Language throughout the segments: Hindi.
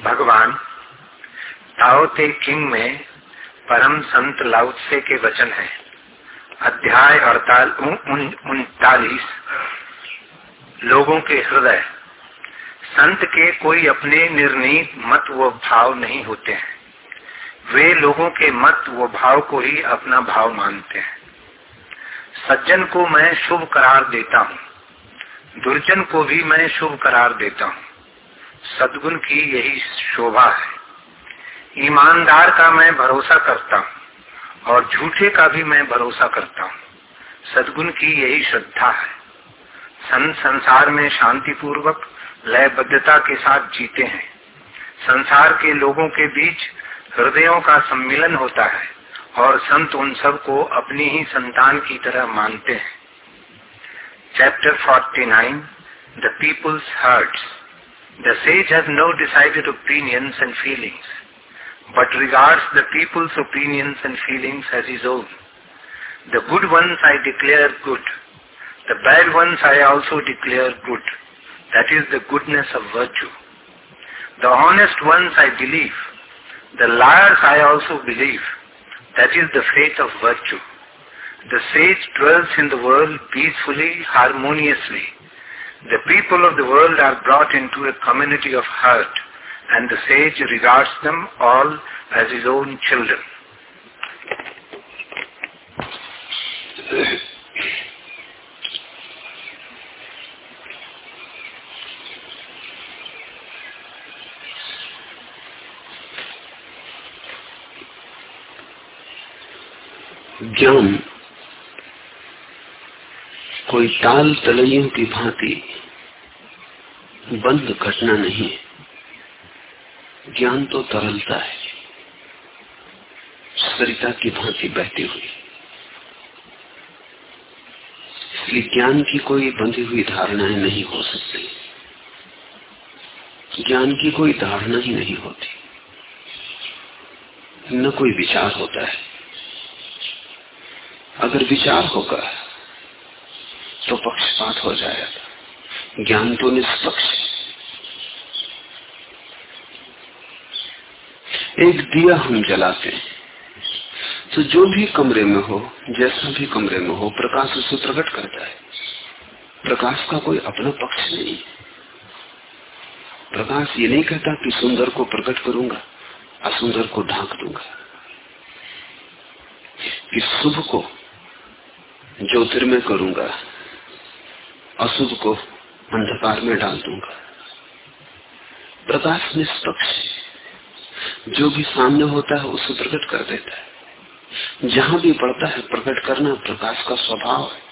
भगवान ताओ ते किंग में परम संत लाउत्से के वचन है। अध्याय अड़ताल उनतालीस। लोगों के हृदय, संत के कोई अपने निर्णीत मत व भाव नहीं होते हैं। वे लोगों के मत व भाव को ही अपना भाव मानते हैं। सज्जन को मैं शुभ करार देता हूँ, दुर्जन को भी मैं शुभ करार देता हूँ। सदगुण की यही शोभा है। ईमानदार का मैं भरोसा करता हूँ और झूठे का भी मैं भरोसा करता हूँ। सदगुण की यही श्रद्धा है। सन संसार में शांति पूर्वक लयबद्धता के साथ जीते हैं। संसार के लोगों के बीच हृदयों का सम्मिलन होता है और संत उन सबको अपनी ही संतान की तरह मानते हैं। Chapter 49 the people's hearts The sage has no decided opinions and feelings, but regards the people's opinions and feelings as his own. The good ones I declare good. The bad ones I also declare good. That is the goodness of virtue. The honest ones I believe. The liars I also believe. That is the faith of virtue. The sage dwells in the world peacefully, harmoniously, the people of the world are brought into a community of hurt, and the sage regards them all as his own children. ज्ञान कोई ताल तलैयों की भांति बंद घटना नहीं है। ज्ञान तो तरलता है। सरिता की भांति बहती हुई। इसलिए ज्ञान की कोई बंधी हुई धारणाएँ नहीं हो सकती। ज्ञान की कोई धारणा ही नहीं होती। न कोई विचार होता है। अगर विचार होगा तो पक्षपात हो जाएगा। ज्ञान तो निष्पक्ष एक दिया हम जलाते हैं। तो जो भी कमरे में हो, जैसा भी कमरे में हो, प्रकाश उसे प्रकट करता है। प्रकाश का कोई अपना पक्ष नहीं प्रकाश ये नहीं कहता कि सुंदर को प्रकट करूँगा, असुंदर को ढांक दूँगा। कि शुभ को ज्योतिर्मय करूँगा अशुभ को अंधकार में डाल दूँगा। प्रकाश निष्पक्ष जो भी सामने होता है, उसे प्रकट कर देता है। जहाँ भी पड़ता है, प्रकट करना प्रकाश का स्वभाव है।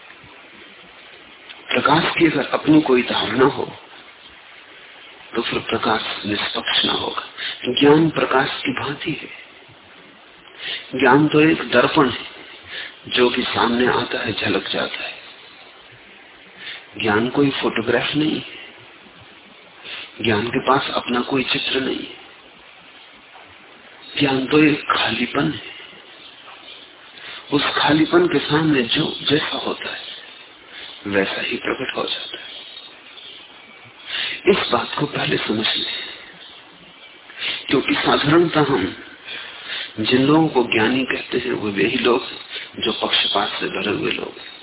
प्रकाश की अगर अपनी कोई धारणा हो तो फिर प्रकाश निष्पक्ष ना होगा। ज्ञान प्रकाश की भांति है। ज्ञान तो एक दर्पण है। जो कि सामने आता है, झलक जाता है। ज्ञान कोई फोटोग्राफ नहीं। है ज्ञान के पास अपना कोई चित्र नहीं। है ज्ञान तो एक खालीपन है। उस खालीपन के सामने जो जैसा होता है, वैसा ही प्रकट हो जाता है। इस बात को पहले समझ लें। क्योंकि साधारणता हम जिन लोगों को ज्ञानी कहते हैं, वो वही लोग जो पक्षपात से भरे हुए लोग हैं।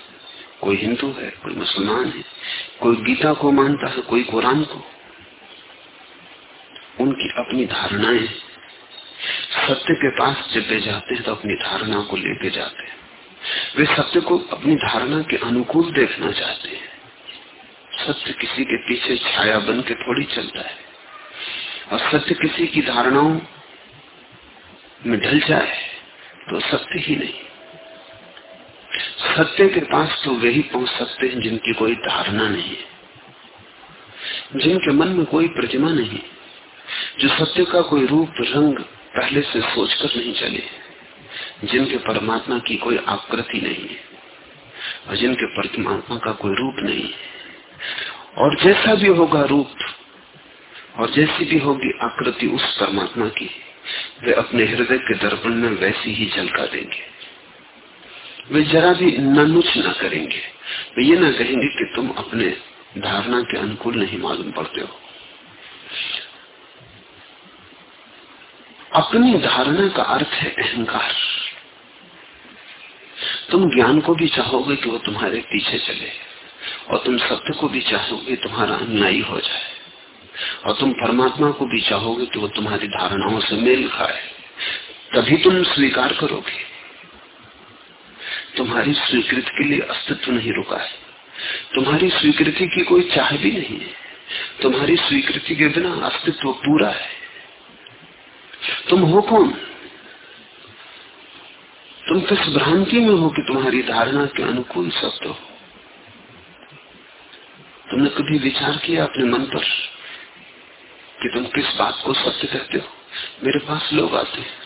कोई हिंदू है, कोई मुसलमान है, कोई गीता को मानता है, कोई कुरान को। उनकी अपनी धारणाएँ सत्य के पास जब वे जाते हैं तो अपनी धारणा को लेके जाते हैं। वे सत्य को अपनी धारणा के अनुकूल देखना चाहते हैं। सत्य किसी के पीछे छाया बन के थोड़ी चलता है। और सत्य किसी की धारणाओं में ढल जाए तो सत्य ही नहीं। सत्य के पास तो वे ही पहुँच सकते हैं जिनकी कोई धारणा नहीं है। जिनके मन में कोई प्रतिमा नहीं जो सत्य का कोई रूप, रंग पहले से सोचकर नहीं चले जिनके परमात्मा की कोई आकृति नहीं है और जिनके परमात्मा का कोई रूप नहीं है। और जैसा भी होगा रूप और जैसी भी होगी आकृति उस परमात्मा की, वे अपने हृदय के दर्पण में वैसी ही झलका देंगे। वे जरा भी नुच ना करेंगे। वे ये ना कहेंगे कि तुम अपने धारणा के अनुकूल नहीं मालूम पड़ते हो। अपनी धारणा का अर्थ है अहंकार। तुम ज्ञान को भी चाहोगे कि वो तुम्हारे पीछे चले, और तुम सत्य को भी चाहोगे तुम्हारा अनुयायी हो जाए, और तुम परमात्मा को भी चाहोगे कि वो तुम्हारी धारणाओं से मेल खाए। तभी तुम स्वीकार करोगे। तुम्हारी स्वीकृति के लिए अस्तित्व नहीं रुका है। तुम्हारी स्वीकृति की कोई चाह भी नहीं है। तुम्हारी स्वीकृति के बिना अस्तित्व पूरा है। तुम हो कौन? तुम किस भ्रांति में हो कि तुम्हारी धारणा के अनुकूल सत्य हो? तुमने कभी विचार किया अपने मन पर कि तुम किस बात को सत्य कहते हो? मेरे पास लोग आते हैं।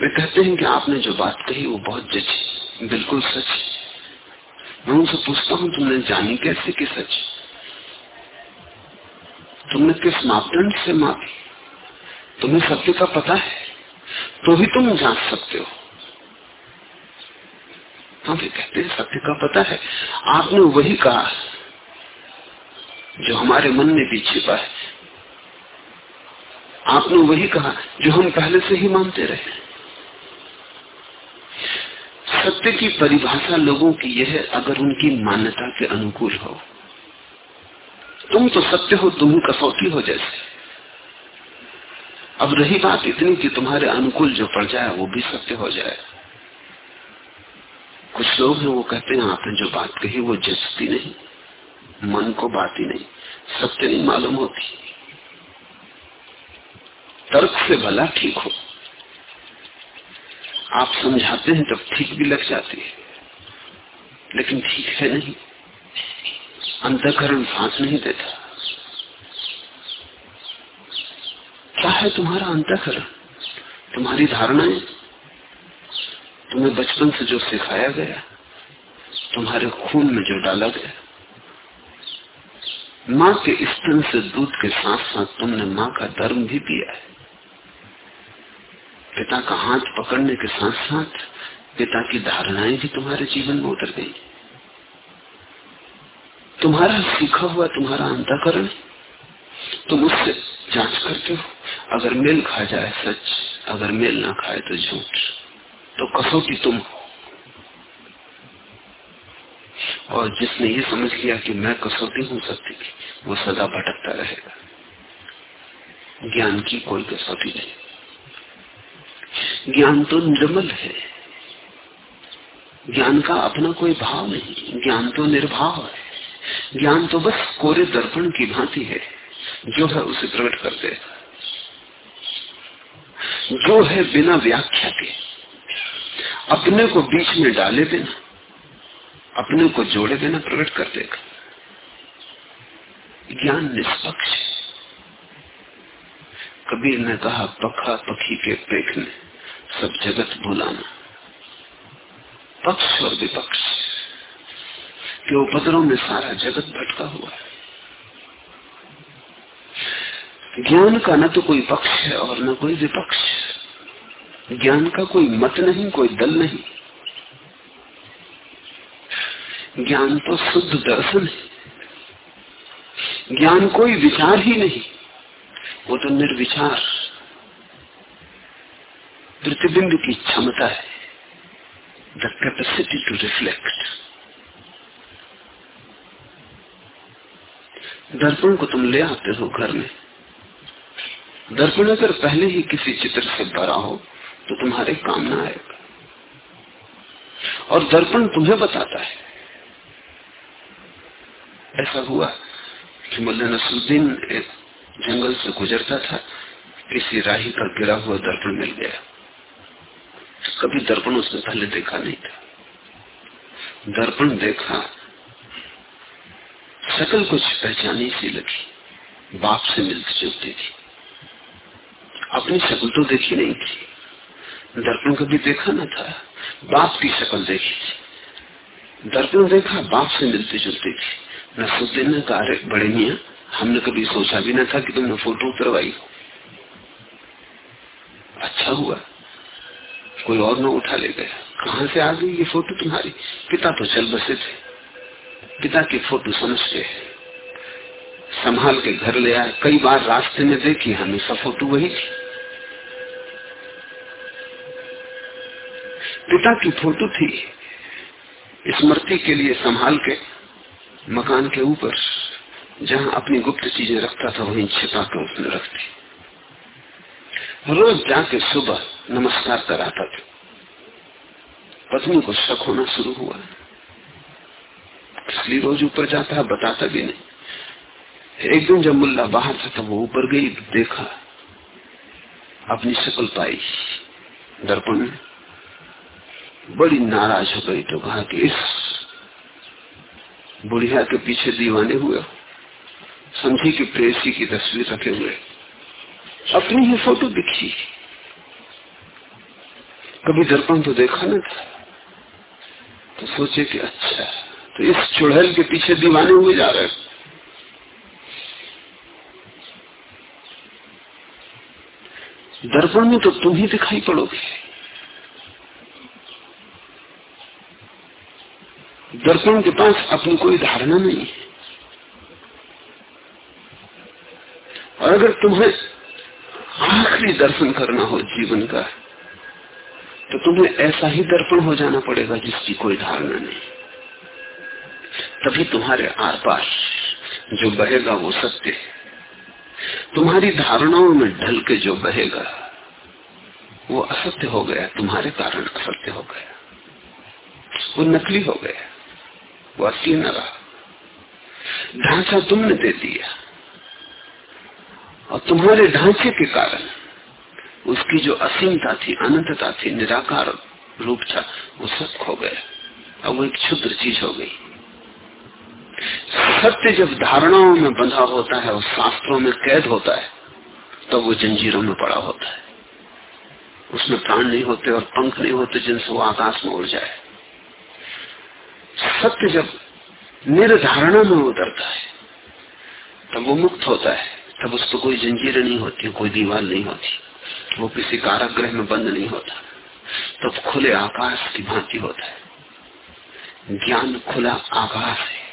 वे कहते हैं कि आपने जो बात कही वो बहुत जची बिल्कुल सच। मैं उनसे पूछता हूँ, तुमने जानी कैसे कि सच? तुमने किस मापदंड से मापी? तुम्हें सत्य का पता है? तो भी तुम जाँच सकते हो। हाँ भी कहते हैं, सत्य का पता है। आपने वही कहा जो हमारे मन में भी छिपा है। आपने वही कहा जो हम पहले से ही मानते रहे सत्य की परिभाषा लोगों की यह है, अगर उनकी मान्यता के अनुकूल हो। तुम तो सत्य हो, तुम कसौटी हो जैसे। अब रही बात इतनी कि तुम्हारे अनुकूल जो पड़ जाए, वो भी सत्य हो जाए। कुछ लोग हैं, वो कहते हैं, आपने जो बात कही, वो जचती नहीं, मन को बात ही नहीं, सत्य नहीं मालूम होती। तर्क से भला ठीक हो। आप समझाते हैं तब ठीक भी लग जाती है। लेकिन ठीक है नहीं। अंतकरण साथ नहीं देता। क्या है तुम्हारा अंतकरण? तुम्हारी धारणाएँ? तुम्हें बचपन से जो सिखाया गया, तुम्हारे खून में जो डाला गया। माँ के स्तन से दूध के साथ साथ तुमने माँ का धर्म भी पिया है। पिता का हाथ पकड़ने के साथ साथ पिता की धारणाएँ भी तुम्हारे जीवन में उतर गई। तुम्हारा सीखा हुआ, तुम्हारा अंतकरण, तुम उससे जाँच करते हो। अगर मेल खा जाए सच, अगर मेल ना खाए तो झूठ तो कसौटी तुम हो। और जिसने ये समझ लिया कि मैं कसौटी हूँ सत्य की, वो सदा भटकता रहेगा। ज्ञान की कोई कसौटी नहीं। ज्ञान तो निर्मल है। ज्ञान का अपना कोई भाव नहीं, ज्ञान तो निर्भाव है। ज्ञान तो बस कोरे दर्पण की भांति है, जो है उसे प्रकट कर दे। जो है बिना व्याख्या के, अपने को बीच में डाले बिना, अपने को जोड़े बिना प्रकट कर देगा। ज्ञान निष्पक्ष कबीर ने कहा, पखा पखी के पेख में सब जगत भुलाना पक्ष और विपक्ष। के उपद्रव में सारा जगत भटका हुआ है। ज्ञान का न तो कोई पक्ष है और न कोई विपक्ष। ज्ञान का कोई मत नहीं, कोई दल नहीं। ज्ञान तो शुद्ध दर्शन है। ज्ञान कोई विचार ही नहीं। वो तो निर्विचार। प्रतिबिंब की क्षमता है। द कैपेसिटी टू रिफ्लेक्ट दर्पण को तुम ले आते हो घर में। दर्पण अगर पहले ही किसी चित्र से भरा हो तो तुम्हारे काम ना आएगा। और दर्पण तुम्हें बताता है। ऐसा हुआ कि मुल्ला नसरुद्दीन एक जंगल से गुजरता था किसी राही पर गिरा हुआ दर्पण मिल गया। कभी दर्पण उसने पहले देखा नहीं था। दर्पण देखा, सकल कुछ पहचानी सी लगी, बाप से मिलती जुलती थी। अपनी शक्ल तो देखी नहीं थी। दर्पण कभी देखा ना था, बाप की शक्ल देखी थी। दर्पण देखा, बाप से मिलती जुलती थी। नसरुद्दीन ने कहा अरे बड़े मिया, हमने कभी सोचा भी ना था कि तुमने फ़ोटो उतरवाई अच्छा हुआ। कोई और न उठा ले गया कहा से आ गई ये फ़ोटो तुम्हारी? पिता तो चल बसे थे। पिता की फ़ोटो समझ के। संभाल के घर ले आए। कई बार रास्ते में देखी हमेशा फ़ोटो वही थी। पिता की फ़ोटो थी स्मृति के लिए संभाल के मकान के ऊपर, जहाँ अपनी गुप्त चीज़ें रखता था, वहीं छिपा के उसने रखती रोज जाके सुबह नमस्कार कराता था पत्नी को शक होना शुरू हुआ। इसलिए रोज ऊपर जाता है, बताता भी नहीं। एक दिन जब मुल्ला बाहर था तब वो ऊपर गई, देखा, अपनी शक्ल पाई दर्पण बड़ी नाराज़ हो गई तो कहा कि इस बुढ़िया के पीछे दीवाने हुए समझी कि प्रेसी की तस्वीर रखे हुए। अपनी ही फ़ोटो दिखी। कभी दर्पण तो देखा ना था। तो सोचे कि अच्छा तो इस चुड़ैल के पीछे दीवाने हुए जा रहे दर्पण में तो तुम ही दिखाई पड़ोगे। दर्पण के पास अपनी कोई धारणा नहीं है। और अगर तुम्हें आखिरी दर्शन करना हो जीवन का तो तुम्हें ऐसा ही दर्पण हो जाना पड़ेगा जिसकी कोई धारणा नहीं। तभी तुम्हारे आर पार जो बहेगा वो सत्य तुम्हारी धारणाओं में ढल के जो बहेगा, वो असत्य हो गया, तुम्हारे कारण असत्य हो गया। वो नकली हो गया, वो असली न रहा। ढांचा तुमने दे दिया। और तुम्हारे ढांचे के कारण उसकी जो असीमता थी, अनंतता थी, निराकार रूप था, वो सब खो गया। अब वो एक क्षुद्र चीज़ हो गई। सत्य जब धारणाओं में बंधा होता है और शास्त्रों में कैद होता है, तब तो वो जंजीरों में पड़ा होता है। उसमें प्राण नहीं होते और पंख नहीं होते जिनसे वो आकाश में उड़ जाए। सत्य जब निर्धारणा में उतरता है, तब वो मुक्त होता है। तब उसको कोई जंजीरें नहीं होती, कोई दीवार नहीं होती। वो किसी कारागृह में बंद नहीं होता। तब खुले आकाश की भांति होता है। ज्ञान खुला आकाश है।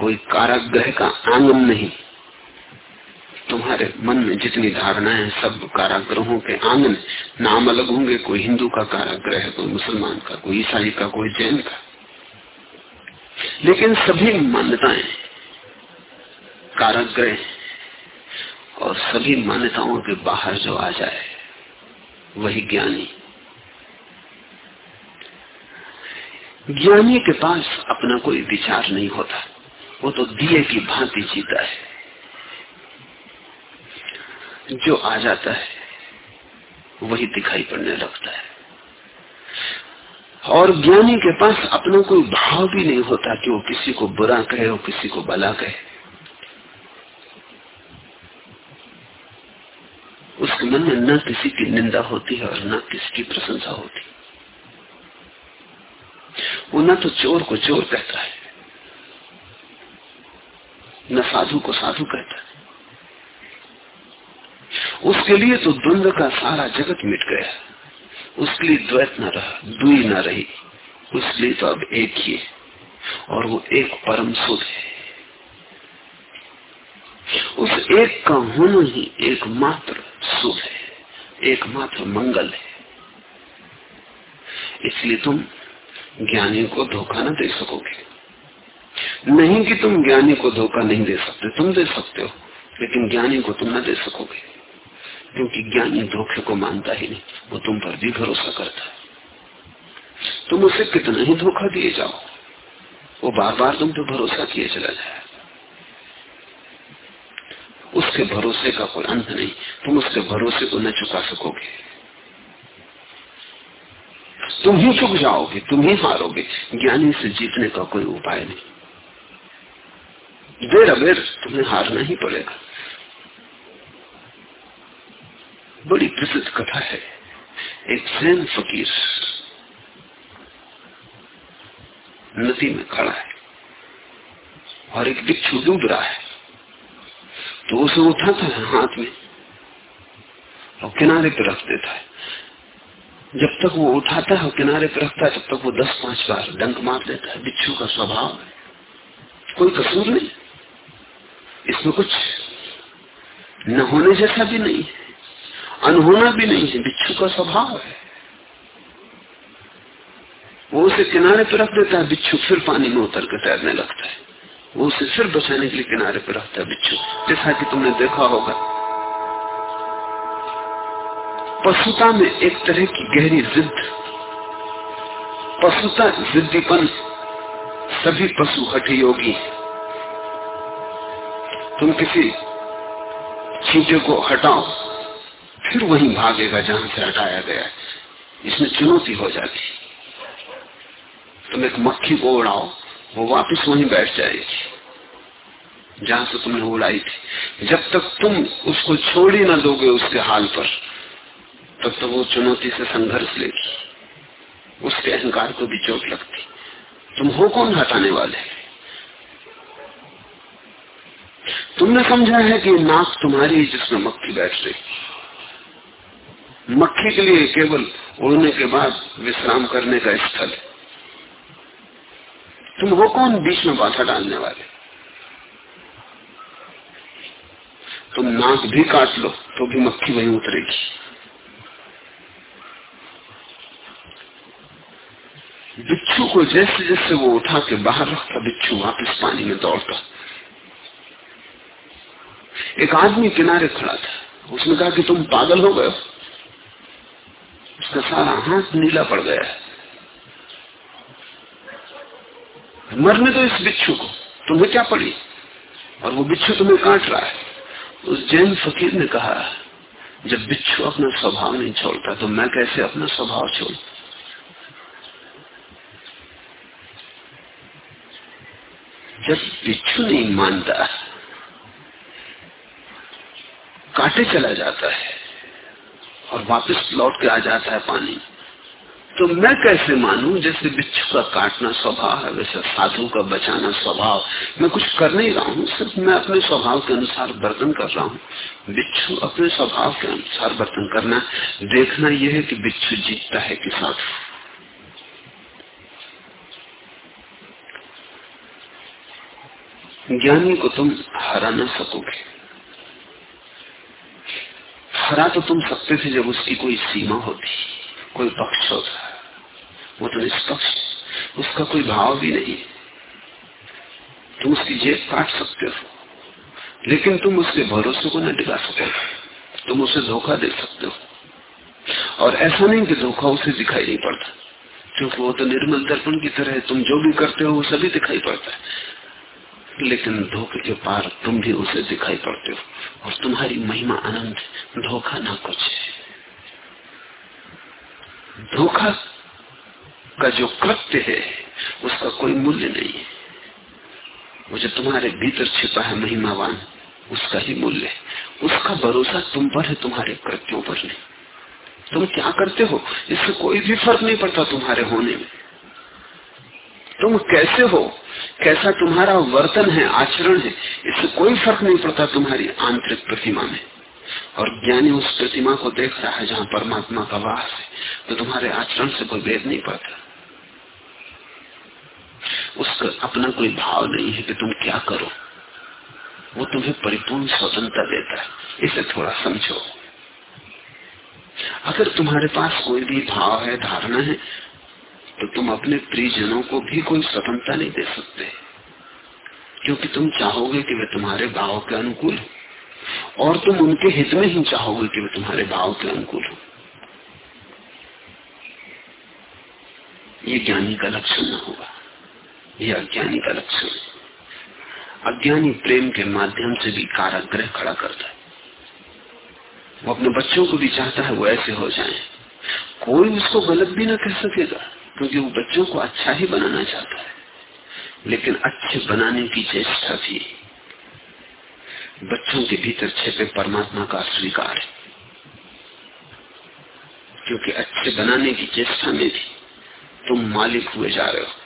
कोई कारागृह का आँगन नहीं। तुम्हारे मन में जितनी धारणाएँ सब कारागृहों के आँगन नाम अलग होंगे, कोई हिंदू का कारागृह कोई मुसलमान का, कोई ईसाई का, कोई जैन का। लेकिन सभी मान्यताएँ कारागृह और सभी मान्यताओं के बाहर जो आ जाए, वही ज्ञानी। ज्ञानी के पास अपना कोई विचार नहीं होता। वो तो दिए की भांति जीता है। जो आ जाता है, वही दिखाई पड़ने लगता है। और ज्ञानी के पास अपना कोई भाव भी नहीं होता कि वो किसी को बुरा कहे और किसी को भला कहे। मन में न किसी की निंदा होती है और न किसी की प्रशंसा होती वो न तो चोर को चोर कहता है, न साधु को साधु कहता है। उसके लिए तो द्वंद का सारा जगत मिट गया। उसके लिए द्वैत न रहा, दुई न रही। उसके लिए तो अब एक ही है और वो एक परम सुध है। उस एक का होना ही एकमात्र सुख है, एकमात्र मंगल है। इसलिए तुम ज्ञानी को धोखा न दे सकोगे। नहीं कि तुम ज्ञानी को धोखा नहीं दे सकते, तुम दे सकते हो, लेकिन ज्ञानी को तुम न दे सकोगे। क्योंकि ज्ञानी धोखे को मानता ही नहीं, वो तुम पर भी भरोसा करता है। तुम उसे कितना ही धोखा दिए जाओ, वो बार बार तुम पे भरोसा किए चला जाए। उसके भरोसे का कोई अंत नहीं। तुम उसके भरोसे को न चुका सकोगे। तुम ही चुक जाओगे, तुम ही हारोगे ज्ञानी से जीतने का कोई उपाय नहीं। देर अबेर तुम्हें हारना ही पड़ेगा। बड़ी प्रसिद्ध कथा है। एक सैन फकीर नदी में खड़ा है और एक बिच्छू डूब रहा है। तो उसे उठाता है हाथ में और किनारे पर रख देता है। जब तक वो उठाता है और किनारे पर रखता है, तब तक वो दस पाँच बार डंक मार देता है। बिच्छू का स्वभाव है। कोई कसूर नहीं। इसमें कुछ न होने जैसा भी नहीं है। अनहोना भी नहीं है। बिच्छू का स्वभाव है। वो उसे किनारे पर रख देता है। बिच्छू फिर पानी में उतर कर तैरने लगता है। वो उसे फिर बचाने के लिए किनारे पर रहता है, बिच्छू। जैसा कि तुमने देखा होगा। पशुता में एक तरह की गहरी जिद पशुता जिद्दीपन सभी पशु हठ योगी तुम किसी चीजे को हटाओ, फिर वहीं भागेगा जहाँ से हटाया गया है। इसमें चुनौती हो जाती तुम एक मक्खी को उड़ाओ वो वापस वहीं बैठ जाएगी। जहाँ से तुमने उड़ाई थी। जब तक तुम उसको छोड़ ही ना दोगे उसके हाल पर, तब तो वो चुनौती से संघर्ष लेगी। उसके अहंकार को भी चोट लगती। तुम हो कौन हटाने वाले? तुमने समझा है कि नाक तुम्हारी जिसमें मक्खी बैठ रही। मक्खी के लिए केवल उड़ने के बाद विश्राम करने का स्थल है। तुम हो कौन बीच में बाधा डालने वाले? तुम नाक भी काट लो तो भी मक्खी वहीं उतरेगी। बिच्छू को जैसे जैसे वो उठा के बाहर रखता, बिच्छू वापस पानी में दौड़ता। एक आदमी किनारे खड़ा था। उसने कहा कि तुम पागल हो गए उसका सारा हाथ नीला पड़ गया है। मरने तो इस बिच्छू को। तुम्हें क्या पड़ी और वो बिच्छू तुम्हें काट रहा है। उस जैन फकीर ने कहा, जब बिच्छू अपना स्वभाव नहीं छोड़ता तो मैं कैसे अपना स्वभाव छोड़? जब बिच्छू नहीं मानता, काटे चला जाता है और वापस लौट के आ जाता है पानी। तो मैं कैसे मानूं? जैसे बिच्छू का काटना स्वभाव है, वैसे साधु का बचाना स्वभाव। मैं कुछ कर नहीं रहा हूँ, सिर्फ़ मैं अपने स्वभाव के अनुसार बर्तन कर रहा हूँ। बिच्छू अपने स्वभाव के अनुसार बर्तन करना। देखना यह है कि बिच्छू जीतता है कि साधु। ज्ञानी को तुम हरा ना सकोगे। हरा तो तुम सकते थे जब उसकी कोई सीमा होती, कोई पक्ष होता। वो तो निष्पक्ष उसका कोई भाव भी नहीं तुम उसकी जेब काट सकते हो, लेकिन तुम उसके भरोसे को न डिगा सकोगे तुम उसे धोखा दे सकते हो। और ऐसा नहीं कि धोखा उसे दिखाई नहीं पड़ता, क्योंकि वो तो निर्मल दर्पण की तरह है। तुम जो भी करते हो, वो सभी दिखाई पड़ता है। लेकिन धोखे के पार तुम भी उसे दिखाई पड़ते हो, और तुम्हारी महिमा अनंत धोखा ना कुछ धोखा का जो कृत्य है, उसका कोई मूल्य नहीं है। वो जो तुम्हारे भीतर छिपा है महिमावान, उसका ही मूल्य है। उसका भरोसा तुम पर है, तुम्हारे कृत्यों पर नहीं। तुम क्या करते हो? इससे कोई भी फ़र्क नहीं पड़ता तुम्हारे होने में। तुम कैसे हो? कैसा तुम्हारा वर्तन है, आचरण है? इससे कोई फ़र्क नहीं पड़ता तुम्हारी आंतरिक प्रतिमा में। और ज्ञानी उस प्रतिमा को देख रहा है जहाँ परमात्मा का वास है तो तुम्हारे आचरण से कोई भेद नहीं पड़ता। उसका अपना कोई भाव नहीं है कि तुम क्या करो। वो तुम्हें परिपूर्ण स्वतंत्रता देता है। इसे थोड़ा समझो। अगर तुम्हारे पास कोई भी भाव है, धारणा है तो तुम अपने प्रियजनों को भी कोई स्वतंत्रता नहीं दे सकते। क्योंकि तुम चाहोगे कि वे तुम्हारे भाव के अनुकूल हो। और तुम उनके हित में ही चाहोगे कि वे तुम्हारे भाव के अनुकूल हो। ये ज्ञानी का लक्षण न होगा। यह अज्ञानी का लक्षण है। अज्ञानी प्रेम के माध्यम से भी काराग्रह खड़ा करता है। वो अपने बच्चों को भी चाहता है वो ऐसे हो जाए। कोई उसको गलत भी ना कह सकेगा, क्योंकि वो बच्चों को अच्छा ही बनाना चाहता है। लेकिन अच्छे बनाने की चेष्टा भी। बच्चों के भीतर छिपे परमात्मा का स्वीकार है। क्योंकि अच्छे बनाने की चेष्टा में भी तुम मालिक हुए जा रहे हो।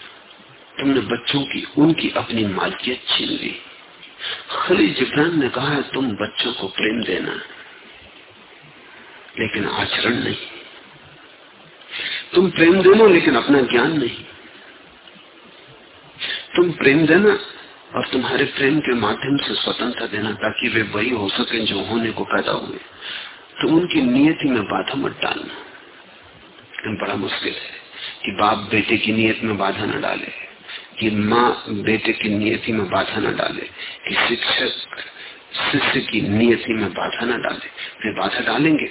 तुमने बच्चों की, उनकी अपनी मालकियत छीन ली। खली जिब्रान ने कहा है तुम बच्चों को प्रेम देना लेकिन आचरण नहीं। तुम प्रेम देना, लेकिन अपना ज्ञान नहीं। तुम प्रेम देना और तुम्हारे प्रेम के माध्यम से स्वतंत्रता देना, ताकि वे वही हो सके जो होने को पैदा हुए। तो उनकी नियति में बाधा मत डालना। बड़ा मुश्किल है कि बाप बेटे की नियत में बाधा न डाले। कि माँ बेटे की नियति में बाधा न डाले, कि शिक्षक शिष्य की नियति में बाधा न डाले। वे बाधा डालेंगे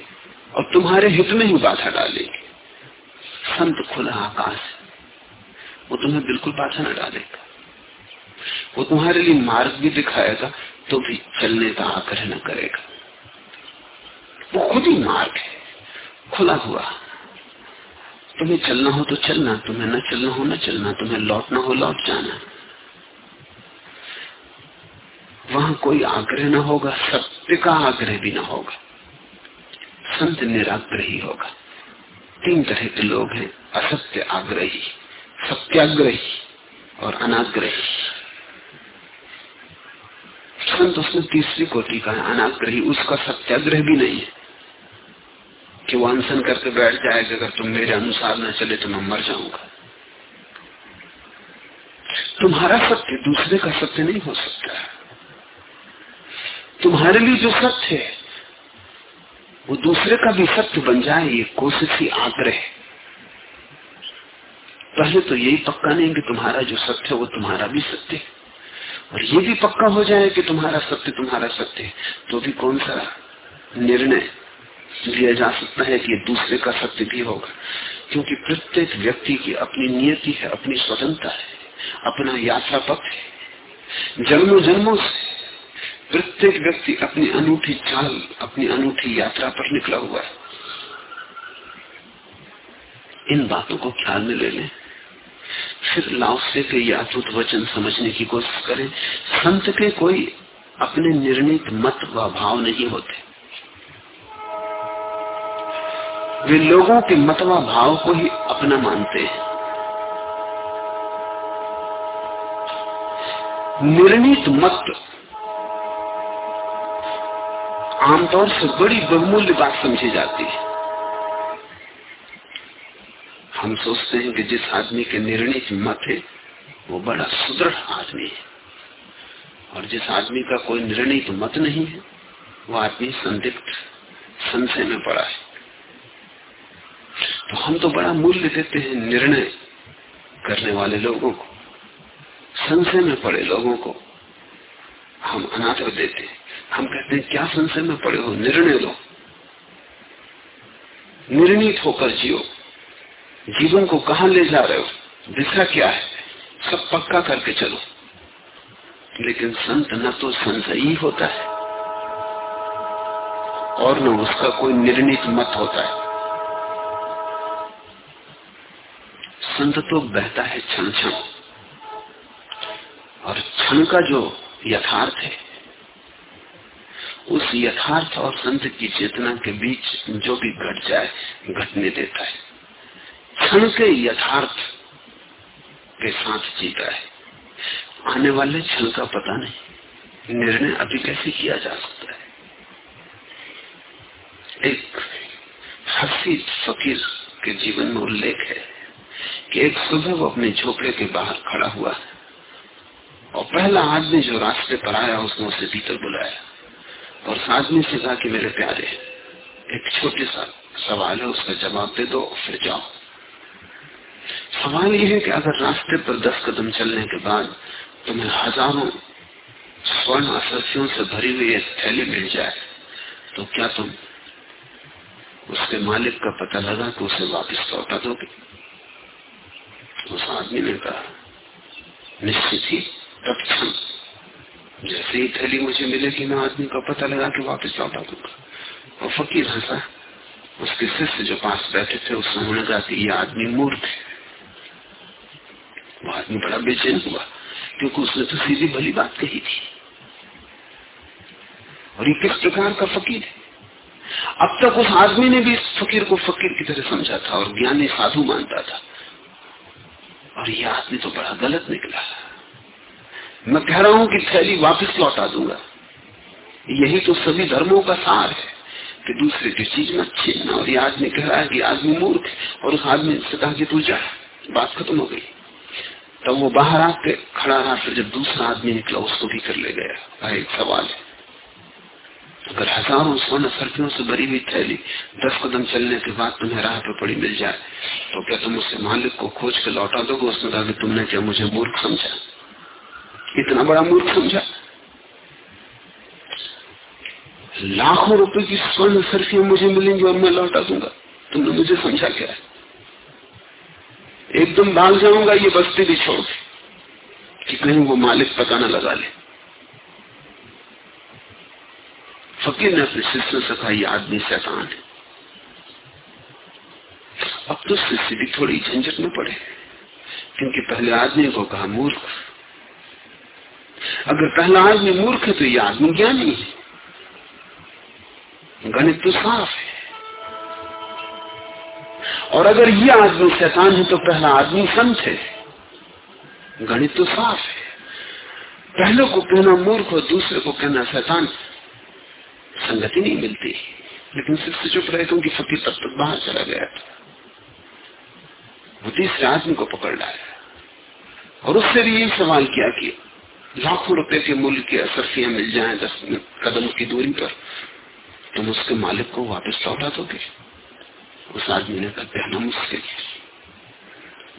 और तुम्हारे हित में ही बाधा डालेंगे। संत खुला आकाश वो तुम्हें बिल्कुल बाधा न डालेगा। वो तुम्हारे लिए मार्ग भी दिखाएगा तो भी चलने का आग्रह न करेगा। वो खुद ही मार्ग है। खुला हुआ तुम्हें चलना हो तो चलना, तुम्हें न चलना हो न चलना, तुम्हें लौटना हो लौट जाना। वहाँ कोई आग्रह न होगा, सत्य का आग्रह भी न होगा। संत निराग्रही होगा। तीन तरह के लोग हैं, असत्य आग्रही, सत्याग्रही और अनाग्रही। संत उसमें तीसरी कोटि का है, अनाग्रही, उसका सत्याग्रह भी नहीं है। कि वो अनशन करके बैठ जाएगा, अगर तुम मेरे अनुसार न चले तो मैं मर जाऊँगा। तुम्हारा सत्य दूसरे का सत्य नहीं हो सकता तुम्हारे लिए जो सत्य है, वो दूसरे का भी सत्य बन जाए, ये कोशिश ही आग्रह पहले तो यही पक्का नहीं कि तुम्हारा जो सत्य है, वो तुम्हारा भी सत्य है। और ये भी पक्का हो जाए कि तुम्हारा सत्य तुम्हारा सत्य है। तो भी कौन सा निर्णय? लिया जा सकता है कि दूसरे का सत्य भी होगा। क्योंकि प्रत्येक व्यक्ति की अपनी नियति है, अपनी स्वतंत्रता है, अपना यात्रा पथ है। जन्मों जन्मों से प्रत्येक व्यक्ति अपनी अनूठी चाल, अपनी अनूठी यात्रा पर निकला हुआ है। इन बातों को ख्याल में ले लें। फिर लाओसे के यादूत वचन समझने की कोशिश करें। संत के कोई अपने निर्णित मत व भाव नहीं होते। वे लोगों के मतवा भाव को ही अपना मानते हैं। निर्णित मत आमतौर से बड़ी बहुमूल्य बात समझी जाती है। हम सोचते हैं कि जिस आदमी के निर्णित मत है, वो बड़ा सुदृढ़ आदमी है। और जिस आदमी का कोई निर्णित मत नहीं है, वो आदमी संदिग्ध, संशय में पड़ा है। हम तो बड़ा मूल्य देते हैं निर्णय करने वाले लोगों को, संशय में पड़े लोगों को। हम अनादर देते हम कहते हैं, क्या संशय में पड़े हो? निर्णय लो। निर्णित होकर जियो। जीवन को कहा ले जा रहे हो? दिशा क्या है? सब पक्का करके चलो। लेकिन संत न तो संशय होता है। और न उसका कोई निर्णित मत होता है। संत तो बहता है क्षण क्षण। और क्षण का जो यथार्थ है, उस यथार्थ और संत की चेतना के बीच जो भी घट जाए, घटने देता है। क्षण के यथार्थ के साथ जीता है। आने वाले क्षण का पता नहीं, निर्णय अभी कैसे किया जा सकता है। एक हसी, फकीर के जीवन में उल्लेख है। कि एक सुबह वो अपने झोपड़े के बाहर खड़ा हुआ है। और पहला आदमी जो रास्ते पर आया, उसने उसे भीतर बुलाया और उस आदमी से कहा कि मेरे प्यारे, एक छोटे सा सवाल है, उसका जवाब दे दो फिर जाओ। सवाल यह है कि अगर रास्ते पर दस कदम चलने के बाद तुम्हें हज़ारों स्वर्ण असरसियों से भरी हुई एक थैली मिल जाए तो क्या तुम उसके मालिक का पता लगा कि उसे वापस लौटा दोगे? उस आदमी ने कहा निश्चित ही तत्म जैसे ही थैली मुझे मिलेगी, मैं आदमी का पता लगा के वापस लौटा दूँगा। और फकीर हंसा। उसके शिष्य जो पास बैठे थे उसने उन्होंने कहा कि यह आदमी मूर्ख है। वो आदमी बड़ा बेचैन हुआ, क्योंकि उसने तो सीधी भली बात कही थी। और ये किस प्रकार का फकीर है? अब तक उस आदमी ने भी फकीर को फकीर की तरह समझा था और ज्ञानी साधु मानता था। और ये आदमी तो बड़ा गलत निकला। मैं कह रहा हूँ कि थैली वापस लौटा दूँगा। यही तो सभी धर्मों का सार है कि दूसरे की चीज़ में छीनना। और ये आदमी कह रहा है कि आदमी मूर्ख और उस आदमी से कहा कि तू जा। बात खत्म हो गई। तब वो बाहर आके खड़ा रहा। फिर जब दूसरा आदमी निकला, उसको भी कर ले गया। एक सवाल है। अगर हज़ारों स्वर्ण सर्फियों से भरी हुई थैली दस कदम चलने के बाद तुम्हें राह पे पड़ी मिल जाए तो क्या तुम उसे मालिक को खोज के लौटा दोगे? उसने कहा कि तुमने क्या मुझे मूर्ख समझा? इतना बड़ा मूर्ख समझा? लाखों रुपए की स्वर्ण सर्फियाँ मुझे मिलेंगी और मैं लौटा दूँगा। तुमने मुझे समझा क्या? एकदम भाग जाऊँगा, ये बस्ती भी छोड़ कि कहीं वो मालिक पता न लगा ले। फकीर ने अपने शिष्यों से कहा यह आदमी शैतान है अब तो शिष्य भी थोड़ी झंझट में पड़े। क्योंकि पहले आदमी को कहा, मूर्ख। अगर पहला आदमी मूर्ख है तो यह आदमी ज्ञानी है। गणित तो साफ़ है। और अगर यह आदमी शैतान है तो पहला आदमी संत है। गणित तो साफ़ है। पहले को कहना मूर्ख और दूसरे को कहना शैतान। संगति नहीं मिलती। लेकिन शिष्य चुप रहे क्योंकि फकीर तब तक बाहर चला गया था। वो तीसरे आदमी को पकड़ लाया। और उससे भी यही सवाल किया कि लाखों रुपए के मूल्य की असरफियाँ मिल जाएँ दस कदम की दूरी पर, तुम उसके मालिक को वापस लौटा दोगे? उस आदमी ने कहा, कहना मुश्किल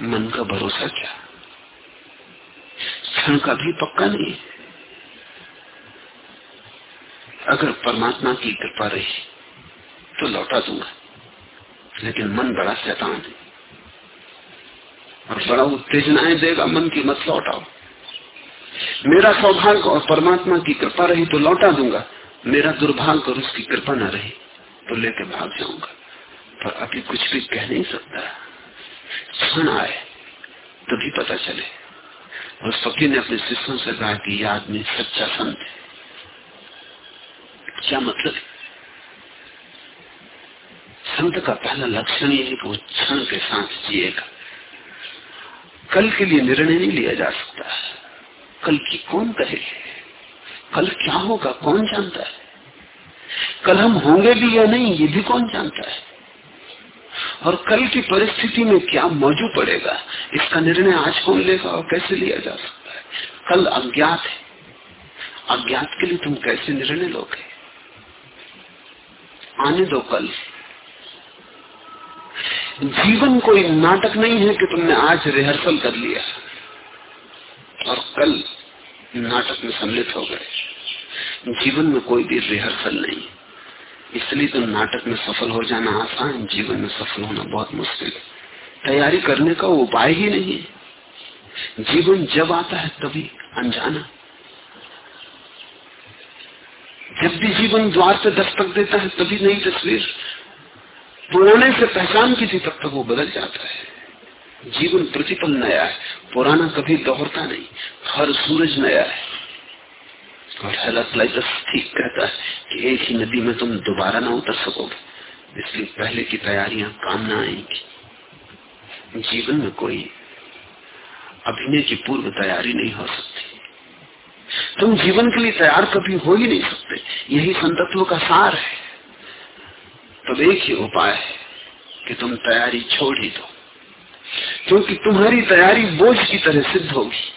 मन का भरोसा क्या? क्षण का भी पक्का नहीं है। अगर परमात्मा की कृपा रही तो लौटा दूँगा। लेकिन मन बड़ा शैतान है। और बड़ा उत्तेजनाएँ देगा मन की मत लौटाओ। मेरा सौभाग्य और परमात्मा की कृपा रही तो लौटा दूँगा। मेरा दुर्भाग्य और उसकी कृपा न रही तो लेके भाग जाऊँगा। पर अभी कुछ भी कह नहीं सकता। क्षण आए, तभी पता चले। और फकीर ने अपने शिष्यों से कहा कि यह आदमी सच्चा संत है। क्या मतलब? संत का पहला लक्षण ये है कि वो क्षण के साथ जिएगा। कल के लिए निर्णय नहीं लिया जा सकता। कल की कौन कहे कल क्या होगा? कौन जानता है? कल हम होंगे भी या नहीं, ये भी कौन जानता है? और कल की परिस्थिति में क्या मौजूद पड़ेगा? इसका निर्णय आज कौन लेगा और कैसे लिया जा सकता है? कल अज्ञात है। अज्ञात के लिए तुम कैसे निर्णय लोगे? आने दो कल। जीवन कोई नाटक नहीं है कि तुमने आज रिहर्सल कर लिया। और कल नाटक में सम्मिलित हो गए। जीवन में कोई भी रिहर्सल नहीं। इसलिए तो नाटक में सफल हो जाना आसान, जीवन में सफल होना बहुत मुश्किल। है तैयारी करने का उपाय ही नहीं। जीवन जब आता है तभी अनजाना। जब भी जीवन द्वार से दस्तक देता है, तभी नई तस्वीर। पुराने से पहचान की थी, तब तक वो बदल जाता है। जीवन प्रतिपल नया है। पुराना कभी दोहरता नहीं। हर सूरज नया है। और ठीक कहता है कि एक ही नदी में तुम दोबारा ना उतर सकोगे। इसलिए पहले की तैयारियाँ काम ना आएँगी। जीवन में कोई अभिनय की पूर्व तैयारी नहीं हो सकती। तुम जीवन के लिए तैयार कभी हो ही नहीं सकते। यही संतत्व का सार है। तब एक ही उपाय है कि तुम तैयारी छोड़ ही दो। क्योंकि तुम्हारी तैयारी बोझ की तरह सिद्ध होगी।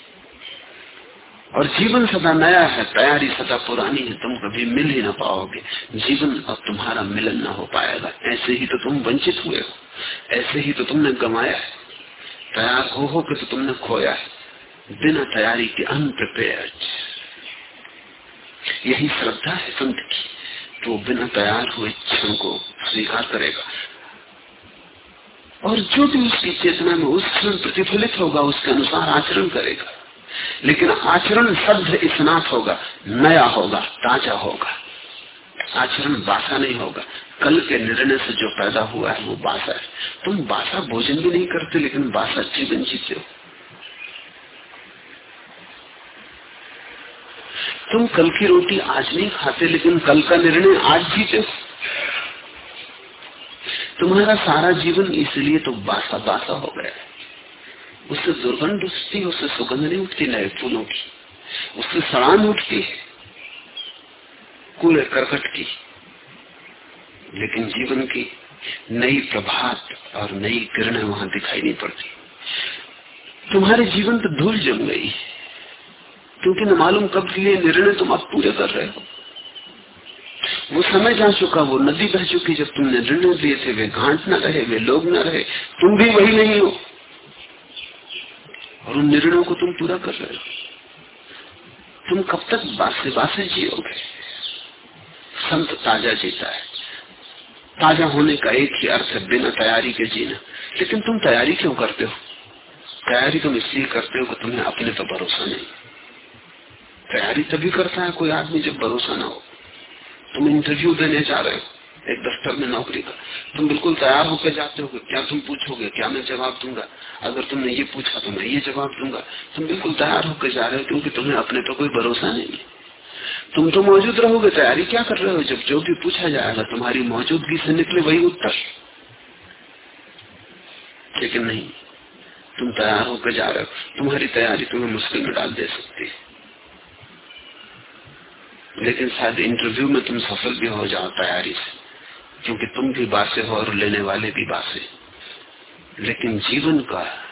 और जीवन सदा नया है, तैयारी सदा पुरानी है। तुम कभी मिल ही ना पाओगे। जीवन अब तुम्हारा मिलन ना हो पाएगा। ऐसे ही तो तुम वंचित हुए हो। ऐसे ही तो तुमने गमाया है। तैयार हो हो के तो तुमने खोया है। बिना तैयारी के अनप्रिपेयर्ड यही श्रद्धा है संत की तो बिना तैयार हुए क्षण को स्वीकार करेगा। और जो भी उसकी चेतना में उस क्षण प्रतिफलित होगा, उसके अनुसार आचरण करेगा। लेकिन आचरण शब्द स्नात होगा, नया होगा, ताज़ा होगा। आचरण बासा नहीं होगा। कल के निर्णय से जो पैदा हुआ है, वो बासा है। तुम बासा भोजन भी नहीं करते, लेकिन बासा जीवन जीते हो। तुम कल की रोटी आज नहीं खाते, लेकिन कल का निर्णय आज जीते। तुम्हारा सारा जीवन इसलिए तो बासा बासा हो गया। उससे दुर्गंध उठती, उससे सुगंध नहीं उठती नए फूलों की। उससे सड़ान उठती है कूड़े करकट की। लेकिन जीवन की नई प्रभात और नई किरणें वहाँ दिखाई नहीं पड़ती। तुम्हारे जीवन तो धूल जम गई है। क्योंकि न मालूम कब लिए निर्णय तुम अब पूरे कर रहे हो। वो समय जा चुका, वो नदी बह चुकी, जब तुमने निर्णय लिए थे, वे घाट न रहे, वे लोग न रहे, तुम भी वही नहीं हो। और उन निर्णयों को तुम पूरा कर रहे हो। तुम कब तक बासे बासे जियोगे? संत ताज़ा जीता है। ताज़ा होने का एक ही अर्थ है बिना तैयारी के जीना। लेकिन तुम तैयारी क्यों करते हो? तैयारी तुम इसलिए करते हो कि तुम्हें अपने पर भरोसा नहीं। तैयारी तभी करता है, कोई आदमी जब भरोसा ना हो। तुम इंटरव्यू देने जा रहे हो, एक दफ्तर में नौकरी का तुम बिल्कुल तैयार होकर जाते हो क्या तुम पूछोगे, क्या मैं जवाब दूँगा? अगर तुमने ये पूछा तो मैं ये जवाब दूँगा। तुम बिल्कुल तैयार होकर जा रहे हो, क्योंकि तुम्हें अपने पर कोई भरोसा नहीं है। तुम तो मौजूद रहोगे, तैयारी क्या कर रहे हो? जब जो भी पूछा जाएगा, तुम्हारी मौजूदगी से निकले वही उत्तर। लेकिन नहीं, तुम तैयार होकर जा रहे हो। तुम्हारी तैयारी तुम्हें मुश्किल में डाल दे सकती है। लेकिन शायद इंटरव्यू में तुम सफल भी हो जाओ, तैयारी से। क्योंकि तुम भी बासे हो और लेने वाले भी बासे। लेकिन जीवन का,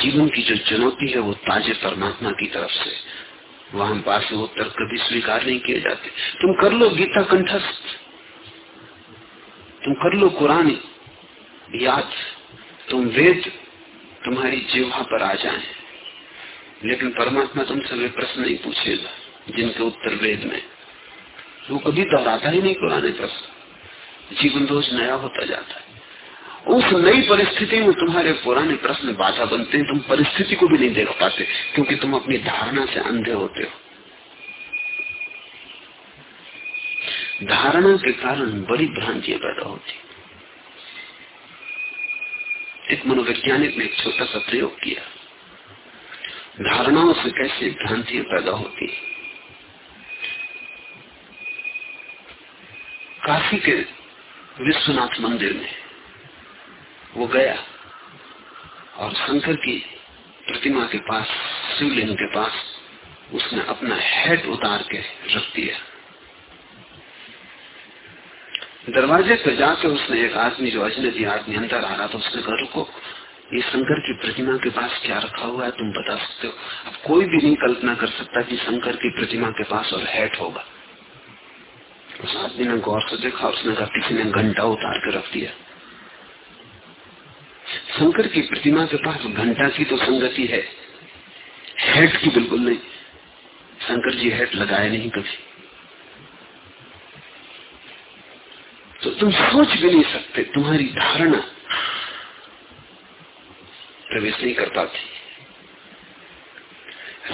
जीवन की जो चुनौती है वो ताजे परमात्मा की तरफ़ से। वहाँ बासे उत्तर कभी स्वीकार नहीं किए जाते। तुम कर लो गीता कंठस्थ। तुम कर लो कुरान याद। तुम वेद तुम्हारी जीवा पर आ जाए। लेकिन परमात्मा तुमसे वे प्रश्न नहीं पूछेगा। जिनके उत्तर वेद में। वो कभी दोहराता ही नहीं पुराने प्रश्न। जीवन रोज नया होता जाता है। उस नई परिस्थिति में तुम्हारे पुराने प्रश्न बाधा बनते हैं, तुम परिस्थिति को भी नहीं देख पाते, क्योंकि तुम अपनी धारणा से अंधे होते हो। धारणा के कारण बड़ी भ्रांतियाँ पैदा होती एक मनोवैज्ञानिक ने एक छोटा सा प्रयोग किया। धारणाओं से कैसे भ्रांतियाँ पैदा होती है? काशी के विश्वनाथ मंदिर में वो गया और शंकर की प्रतिमा के पास, शिवलिंग के पास, उसने अपना हेड उतार के रख दिया। दरवाजे पर जाकर उसने एक आदमी, जो अजनबी आदमी अंदर आ रहा था, उसने कहा, रुको, ये शंकर की प्रतिमा के पास क्या रखा हुआ है? तुम बता सकते हो। अब कोई भी नहीं कल्पना कर सकता कि शंकर की प्रतिमा के पास और हेड होगा। उस आदमी ने गौर से देखा, उसने कहा किसी ने घंटा उतार कर रख दिया। शंकर की प्रतिमा के पास घंटा की तो संगति है। हेड की बिल्कुल नहीं। शंकर जी हेड लगाए नहीं कभी। तो तुम सोच भी नहीं सकते, तुम्हारी धारणा प्रवेश नहीं कर पाती।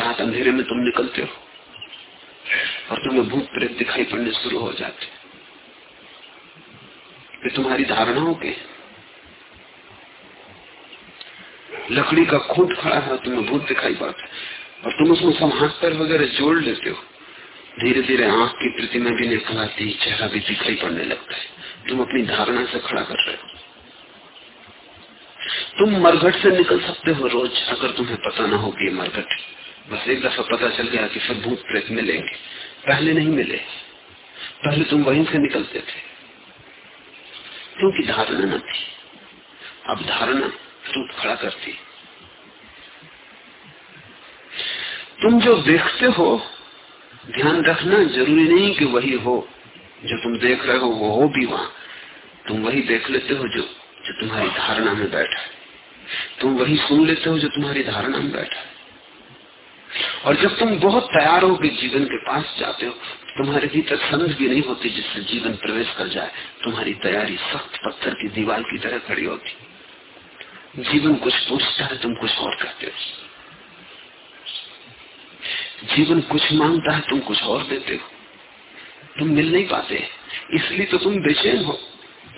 रात अंधेरे में तुम निकलते हो। और तुम्हें भूत प्रेत दिखाई पड़ने शुरू हो जाते वे तुम्हारी धारणाओं के लकड़ी का खूट खड़ा है तुम्हें भूत दिखाई पड़ता है। और तुम उसमें सब हाथ पैर वगैरह जोड़ लेते हो। धीरे धीरे आँख की प्रतिमा भी निकल आती चेहरा भी दिखाई पड़ने लगता है। तुम अपनी धारणा से खड़ा कर रहे हो। तुम मरघट से निकल सकते हो रोज, अगर तुम्हें पता ना हो कि मरघट बस एक दफ़ा पता चल गया कि सब भूत प्रेत मिलेंगे पहले नहीं मिले। पहले तुम वहीं से निकलते थे। क्योंकि धारणा न थी। अब धारणा रूप खड़ा करती तुम जो देखते हो, ध्यान रखना ज़रूरी नहीं कि वही हो। जो तुम देख रहे हो, वो हो भी वहाँ। तुम वही देख लेते हो जो जो तुम्हारी धारणा में बैठा है। तुम वही सुन लेते हो जो तुम्हारी धारणा में बैठा है। और जब तुम बहुत तैयार हो जीवन के पास जाते हो, तुम्हारे भीतर समझ भी नहीं होती जिससे जीवन प्रवेश कर जाए। तुम्हारी तैयारी सख्त पत्थर की दीवार की तरह खड़ी होती। जीवन कुछ पूछता है, तुम कुछ और कहते हो। जीवन कुछ माँगता है, तुम कुछ और देते हो। तुम मिल नहीं पाते। इसलिए तो तुम बेचैन हो।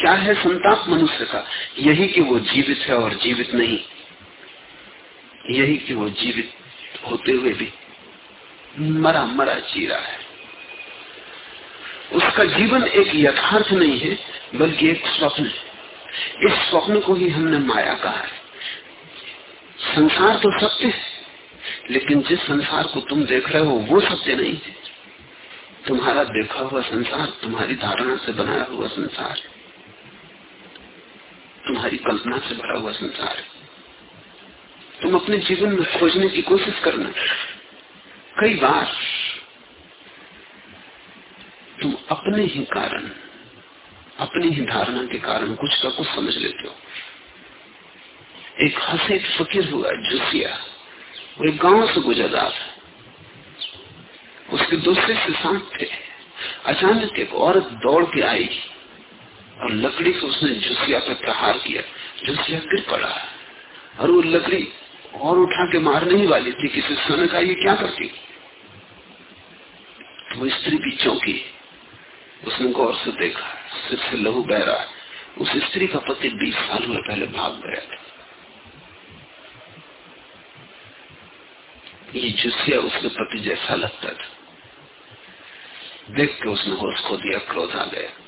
क्या है संताप मनुष्य का? यही कि वो जीवित है और जीवित नहीं। यही कि वो जीवित होते हुए भी मरा मरा जी रहा है। उसका जीवन एक यथार्थ नहीं है, बल्कि एक स्वप्न है। इस स्वप्न को ही हमने माया कहा है। संसार तो सत्य है, लेकिन जिस संसार को तुम देख रहे हो, वो सत्य नहीं है। तुम्हारा देखा हुआ संसार, तुम्हारी धारणा से बनाया हुआ संसार तुम्हारी कल्पना से भरा हुआ संसार है। तुम अपने जीवन में खोजने की कोशिश करना कई बार तुम अपने ही कारण, अपनी ही धारणा के कारण कुछ का कुछ समझ लेते हो। एक हंसे फकीर हुआ जुसिया वो एक गाँव से गुजरदार था उसके दूसरे से सांप थे। अचानक एक औरत दौड़ के आई और लकड़ी से उसने झुसिया पर प्रहार किया। झुसिया गिर पड़ा और वो लकड़ी और उठा के मारने ही वाली थी, किसी सोने का ये क्या करती? तो वो स्त्री भी चौंकी। उसने गौर से देखा, सिर से लहू बह रहा उस स्त्री का पति बीस साल में पहले भाग गया था। ये जुसिया उसके पति जैसा लगता था। देख के उसने होश खो दिया, क्रोध आ गया।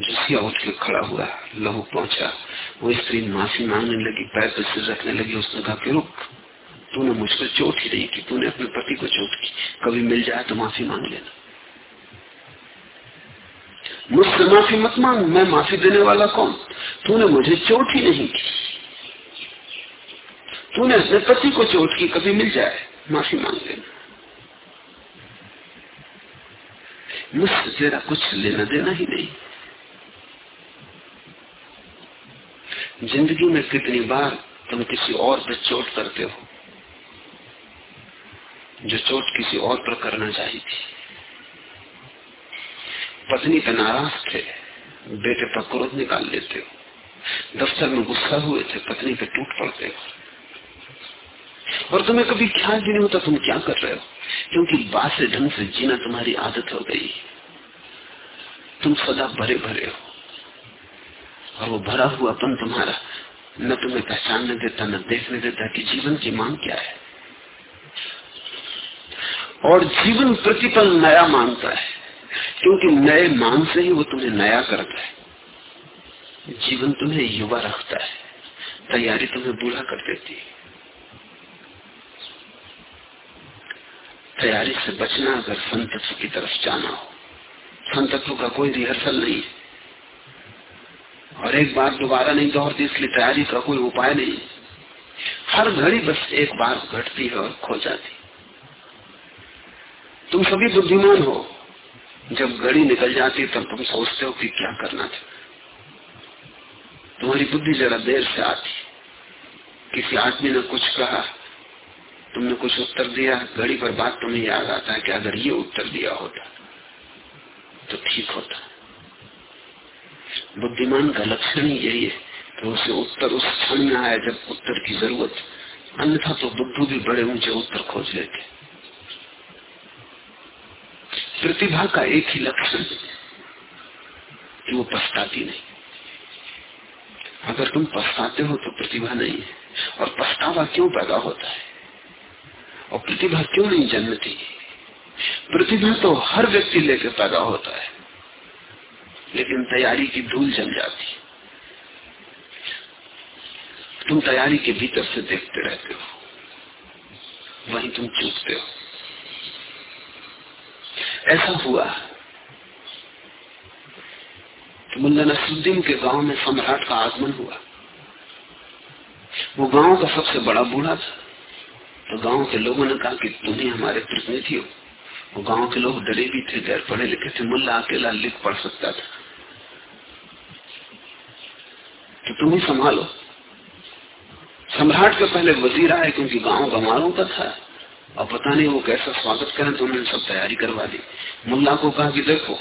जुसिया उठ के खड़ा हुआ लहू पहुँचा। वो स्त्री माफ़ी मांगने लगी, पैर पर सिर रखने लगी, उसने कहा कि रुक तूने मुझ पर चोट ही नहीं की, तूने अपने पति को चोट की। कभी मिल जाए तो माफ़ी मांग लेना। मुझसे माफ़ी मत मांग, मैं माफ़ी देने वाला कौन? तूने मुझे चोट ही नहीं की। तूने अपने पति को चोट की, कभी मिल जाए, माफ़ी मांग लेना। मुझसे तेरा कुछ लेना देना ही नहीं। ज़िंदगी में कितनी बार तुम किसी और पर चोट करते हो, जो चोट किसी और पर करना चाहिए थी पत्नी पे नाराज़ थे, बेटे पर क्रोध निकाल लेते हो। दफ्तर में गुस्सा हुए थे, पत्नी पे टूट पड़ते हो। और तुम्हें कभी ख्याल भी नहीं होता तुम क्या कर रहे हो, क्योंकि बासे ढंग से जीना तुम्हारी आदत हो गई। तुम सदा भरे भरे हो। और वो भरा हुआ पन तुम्हारा। न तुम्हें पहचानने देता, न देखने देता कि जीवन की मांग क्या है। और जीवन प्रतिपल नया माँगता है, क्योंकि नए मांग से ही वो तुम्हें नया करता है। जीवन तुम्हें युवा रखता है, तैयारी तुम्हें बूढ़ा कर देती है। तैयारी से बचना अगर संतत्व की तरफ़ जाना हो, संतत्व का कोई रिहर्सल नहीं है। और एक बार दोबारा नहीं दोहरती इसलिए तैयारी का कोई उपाय नहीं। हर घड़ी बस एक बार घटती है और खो जाती। तुम सभी बुद्धिमान हो। जब घड़ी निकल जाती तब तुम सोचते हो कि क्या करना था। तुम्हारी बुद्धि जरा देर से आती। किसी आदमी ने कुछ कहा, तुमने कुछ उत्तर दिया, घड़ी पर बात तुम्हें याद आता है कि अगर ये उत्तर दिया होता तो ठीक होता। बुद्धिमान का लक्षण ही यही है कि उसे उत्तर उस क्षण में आया जब उत्तर की ज़रूरत। अन्यथा तो बुद्धू भी बड़े ऊँचे उत्तर खोज लेते। प्रतिभा का एक ही लक्षण कि वो पछताती नहीं। अगर तुम पछताते हो तो प्रतिभा नहीं है। और पछतावा क्यों पैदा होता है? और प्रतिभा क्यों नहीं जन्मती? प्रतिभा तो हर व्यक्ति लेकर पैदा होता है। लेकिन तैयारी की धूल जम जाती तुम तैयारी के भीतर से देखते रहते हो। वहीं तुम चूकते हो। ऐसा हुआ तो मुल्ला नसरुद्दीन के गाँव में सम्राट का आगमन हुआ। वो गाँव का सबसे बड़ा बूढ़ा था। तो गाँव के लोगों ने कहा कि तुम ही हमारे प्रतिनिधि हो। गाँव के लोग डरे भी थे गैर पढ़े लिखे थे मुल्ला अकेला लिख पढ़ सकता था। तो तुम ही संभालो। सम्राट के पहले वज़ीर आए, क्योंकि गाँव गंवारों का था। और पता नहीं वो कैसा स्वागत करें तो उन्होंने सब तैयारी करवा दी। मुल्ला को कहा कि देखो,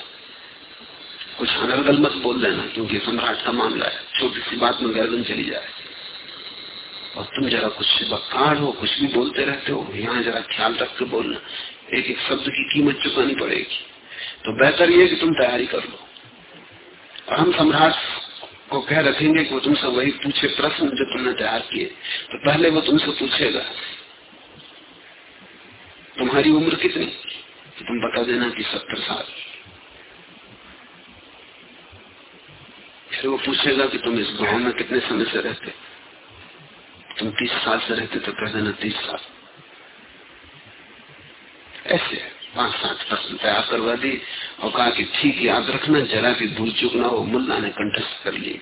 कुछ अनर्गल मत बोल देना क्योंकि सम्राट का मामला है। छोटी सी बात में गर्दन चली जाए। और तुम जरा कुछ बक्काड़ हो, कुछ भी बोलते रहते हो, यहाँ जरा ख्याल रख के बोलना। एक एक शब्द की कीमत चुकानी पड़ेगी। तो बेहतर यह कि तुम तैयारी कर लो। और हम सम्राट को कह रखेंगे कि वो तुमसे वही पूछे प्रश्न जो तुमने तैयार किए। तो पहले वो तुमसे पूछेगा, तुम्हारी उम्र कितनी? तो तुम बता देना कि सत्तर साल। फिर वो पूछेगा कि तुम इस गाँव में कितने समय से रहते? तुम तीस साल से रहते तो कह देना तीस साल। ऐसे पाँच सात प्रश्न तैयार करवा दी और कहा कि ठीक याद रखना, जरा भी भूल चुक ना हो, मुल्ला ने कंठस्थ कर ली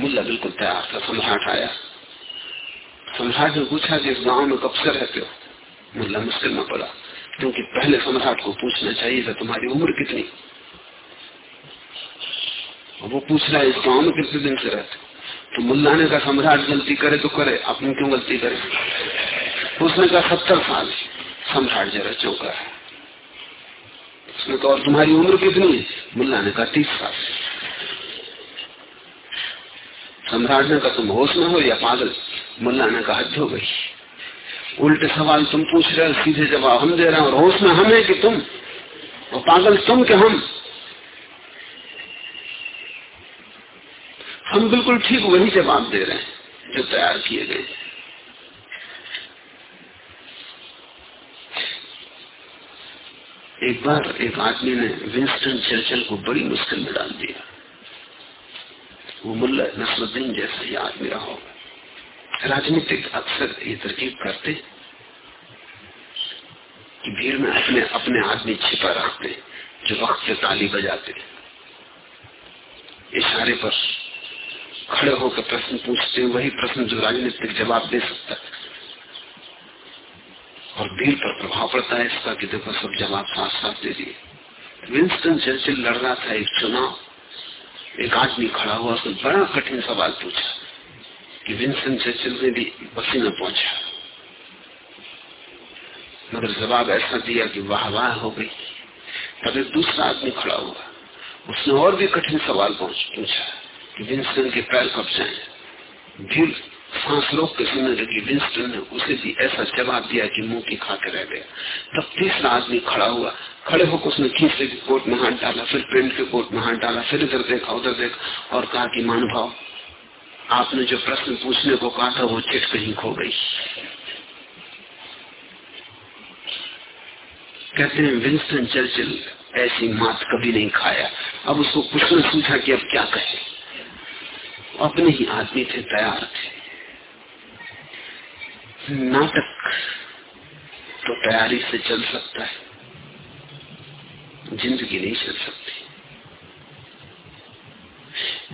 मुल्ला बिल्कुल तैयार था, सम्राट आया। सम्राट ने पूछा कि इस गाँव में कब से रहते हो? मुल्ला मुश्किल में पड़ा, क्योंकि पहले सम्राट को पूछना चाहिए था, तुम्हारी उम्र कितनी? वो पूछ रहा है, इस गाँव में कितने दिन से रहते तो मुल्ला ने कहा, सम्राट गलती करे तो करे अपनी क्यों गलती करे? उसने कहा, सत्तर साल। सम्राट जरा चौका है। उसने कहा, और तुम्हारी उम्र कितनी? है मुल्ला ने कहा, तीस साल। सम्राट ने कहा, तुम होश में हो या पागल? मुल्ला ने कहा हो गई उल्टे सवाल तुम पूछ रहे हो, सीधे जवाब हम दे रहे हैं और होश में हम है कि तुम? और पागल तुम के हम? हम बिल्कुल ठीक वही जवाब दे रहे हैं जो तैयार किए गए एक बार एक आदमी ने विंस्टन चर्चिल को बड़ी मुश्किल में डाल दिया। वो मुल्ला नसरुद्दीन जैसा ही आदमी रहा होगा। राजनीतिक अक्सर ये तरकीब करते कि भीड़ में अपने अपने आदमी छिपा रखते, जो वक्त से ताली बजाते। इशारे पर खड़े होकर प्रश्न पूछते, वही प्रश्न जो राजनीतिक जवाब दे सकता है। और भीड़ पर प्रभाव पड़ता है, इसका कि देखो सब जवाब साफ़ साफ़ दे दिए। विंस्टन चर्चिल लड़ रहा था एक चुनाव। एक आदमी खड़ा हुआ, उसने बड़ा कठिन सवाल पूछा कि विंस्टन चर्चिल ने भी पसीना पहुँचा। मगर जवाब ऐसा दिया कि वाह वाह हो गई। तब एक दूसरा आदमी खड़ा हुआ। उसने और भी कठिन सवाल पूछा कि विंस्टन के पैर कब जाए? भीड़ सांस रोक के सुनने लगी विंस्टन ने उसे भी ऐसा जवाब दिया कि मुँह की खाते रह गया। तब तीसरा आदमी खड़ा हुआ, खड़े होकर उसने खींचे के कोट में हाथ डाला, फिर पेंट के कोट में हाथ डाला, फिर इधर देखा, उधर देखा, और कहा कि मानुभाव आपने जो प्रश्न पूछने को कहा था, वो चिट कहीं खो गई। कहते हैं, विंस्टन चर्चिल ऐसी मात कभी नहीं खाया। अब उसको कुछ ने सूझा कि अब क्या कहे। अपने ही आदमी थे, तैयार थे। नाटक तो तैयारी से चल सकता है। ज़िंदगी नहीं चल सकती।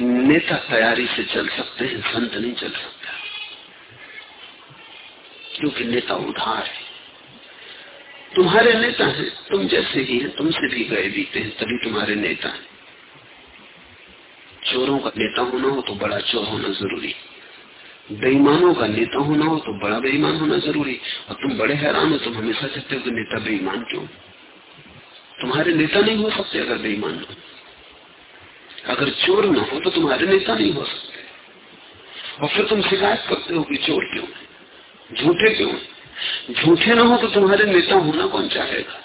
नेता तैयारी से चल सकते हैं, संत नहीं चल सकता। क्योंकि नेता उधार है। तुम्हारे नेता हैं, तुम जैसे ही हैं, तुमसे भी गए बीते हैं, तभी तुम्हारे नेता हैं। चोरों का नेता होना हो तो बड़ा चोर होना ज़रूरी। बेईमानों का नेता होना हो तो बड़ा बेईमान होना ज़रूरी। और तुम बड़े हैरान हो, तुम हमेशा कहते हो कि नेता बेईमान क्यों? तुम्हारे नेता नहीं हो सकते अगर बेईमान हो। अगर चोर ना हो तो तुम्हारे नेता नहीं हो सकते। और फिर तुम शिकायत करते हो कि चोर क्यों? है झूठे क्यों? है झूठे ना हो तो तुम्हारे नेता होना कौन चाहेगा?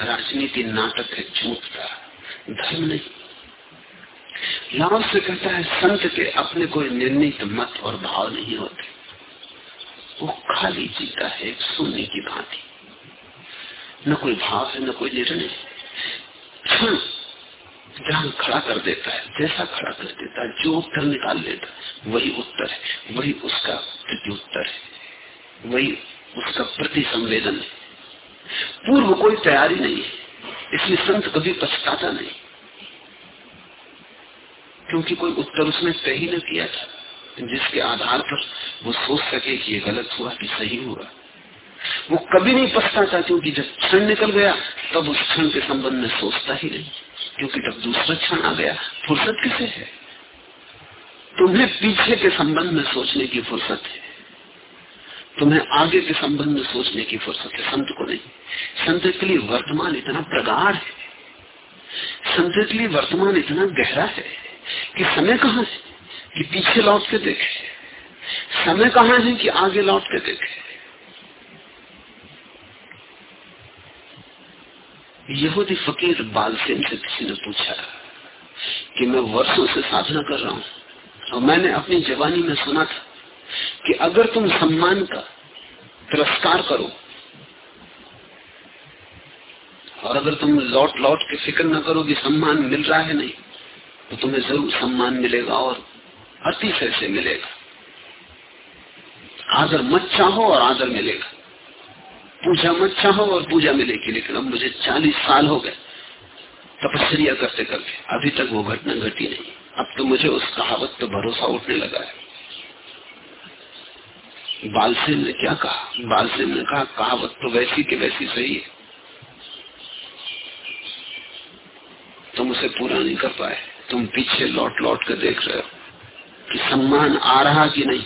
राजनीति नाटक है, झूठ का। धर्म नहीं। लाभ से कहता है, संत के अपने कोई निर्णित मत और भाव नहीं होते। वो खाली जीता है एक शून्य की भांति। न कोई भाव है, न कोई निर्णय क्षण जहाँ खड़ा कर देता है, जैसा खड़ा कर देता है, जो उत्तर निकाल लेता वही उत्तर है, वही उसका प्रति उत्तर है, वही उसका प्रति संवेदन है। पूर्व कोई तैयारी नहीं है, इसलिए संत कभी पछताता नहीं। क्योंकि कोई उत्तर उसने तय ही न किया था। जिसके आधार पर वो सोच सके कि ये गलत हुआ कि सही हुआ। वो कभी नहीं पछताता क्योंकि जब क्षण निकल गया, तब उस क्षण के संबंध में सोचता ही नहीं। क्योंकि जब दूसरा क्षण आ गया, फुर्सत किसे है? तुम्हें पीछे के संबंध में सोचने की फुर्सत है। तुम्हें आगे के संबंध में सोचने की फुर्सत है। संत को नहीं। संत के लिए वर्तमान इतना प्रगाढ़ है। संत के लिए वर्तमान इतना गहरा है। कि समय कहाँ है? कि पीछे लौट के देखे समय कहाँ है कि आगे लौट के देखे यहूदी फकीर बालसेन से किसी ने पूछा कि मैं वर्षों से साधना कर रहा हूँ और मैंने अपनी जवानी में सुना था कि अगर तुम सम्मान का तिरस्कार करो और अगर तुम लौट लौट के फ़िक्र न करो कि सम्मान मिल रहा है नहीं तो तुम्हें ज़रूर सम्मान मिलेगा और अतिशय से मिलेगा। आदर मत चाहो और आदर मिलेगा। पूजा मत चाहो और पूजा मिलेगी, लेकिन अब मुझे चालीस साल हो गए। तपस्या करते करते, अभी तक वो घटना घटी नहीं। अब तो मुझे उस कहावत पर भरोसा उठने लगा है। बालसेन ने क्या कहा? बालसेन ने कहा, कहावत तो वैसी के वैसी सही है। तुम उसे पूरा नहीं कर पाए। तुम पीछे लौट लौट कर देख रहे हो कि सम्मान आ रहा कि नहीं।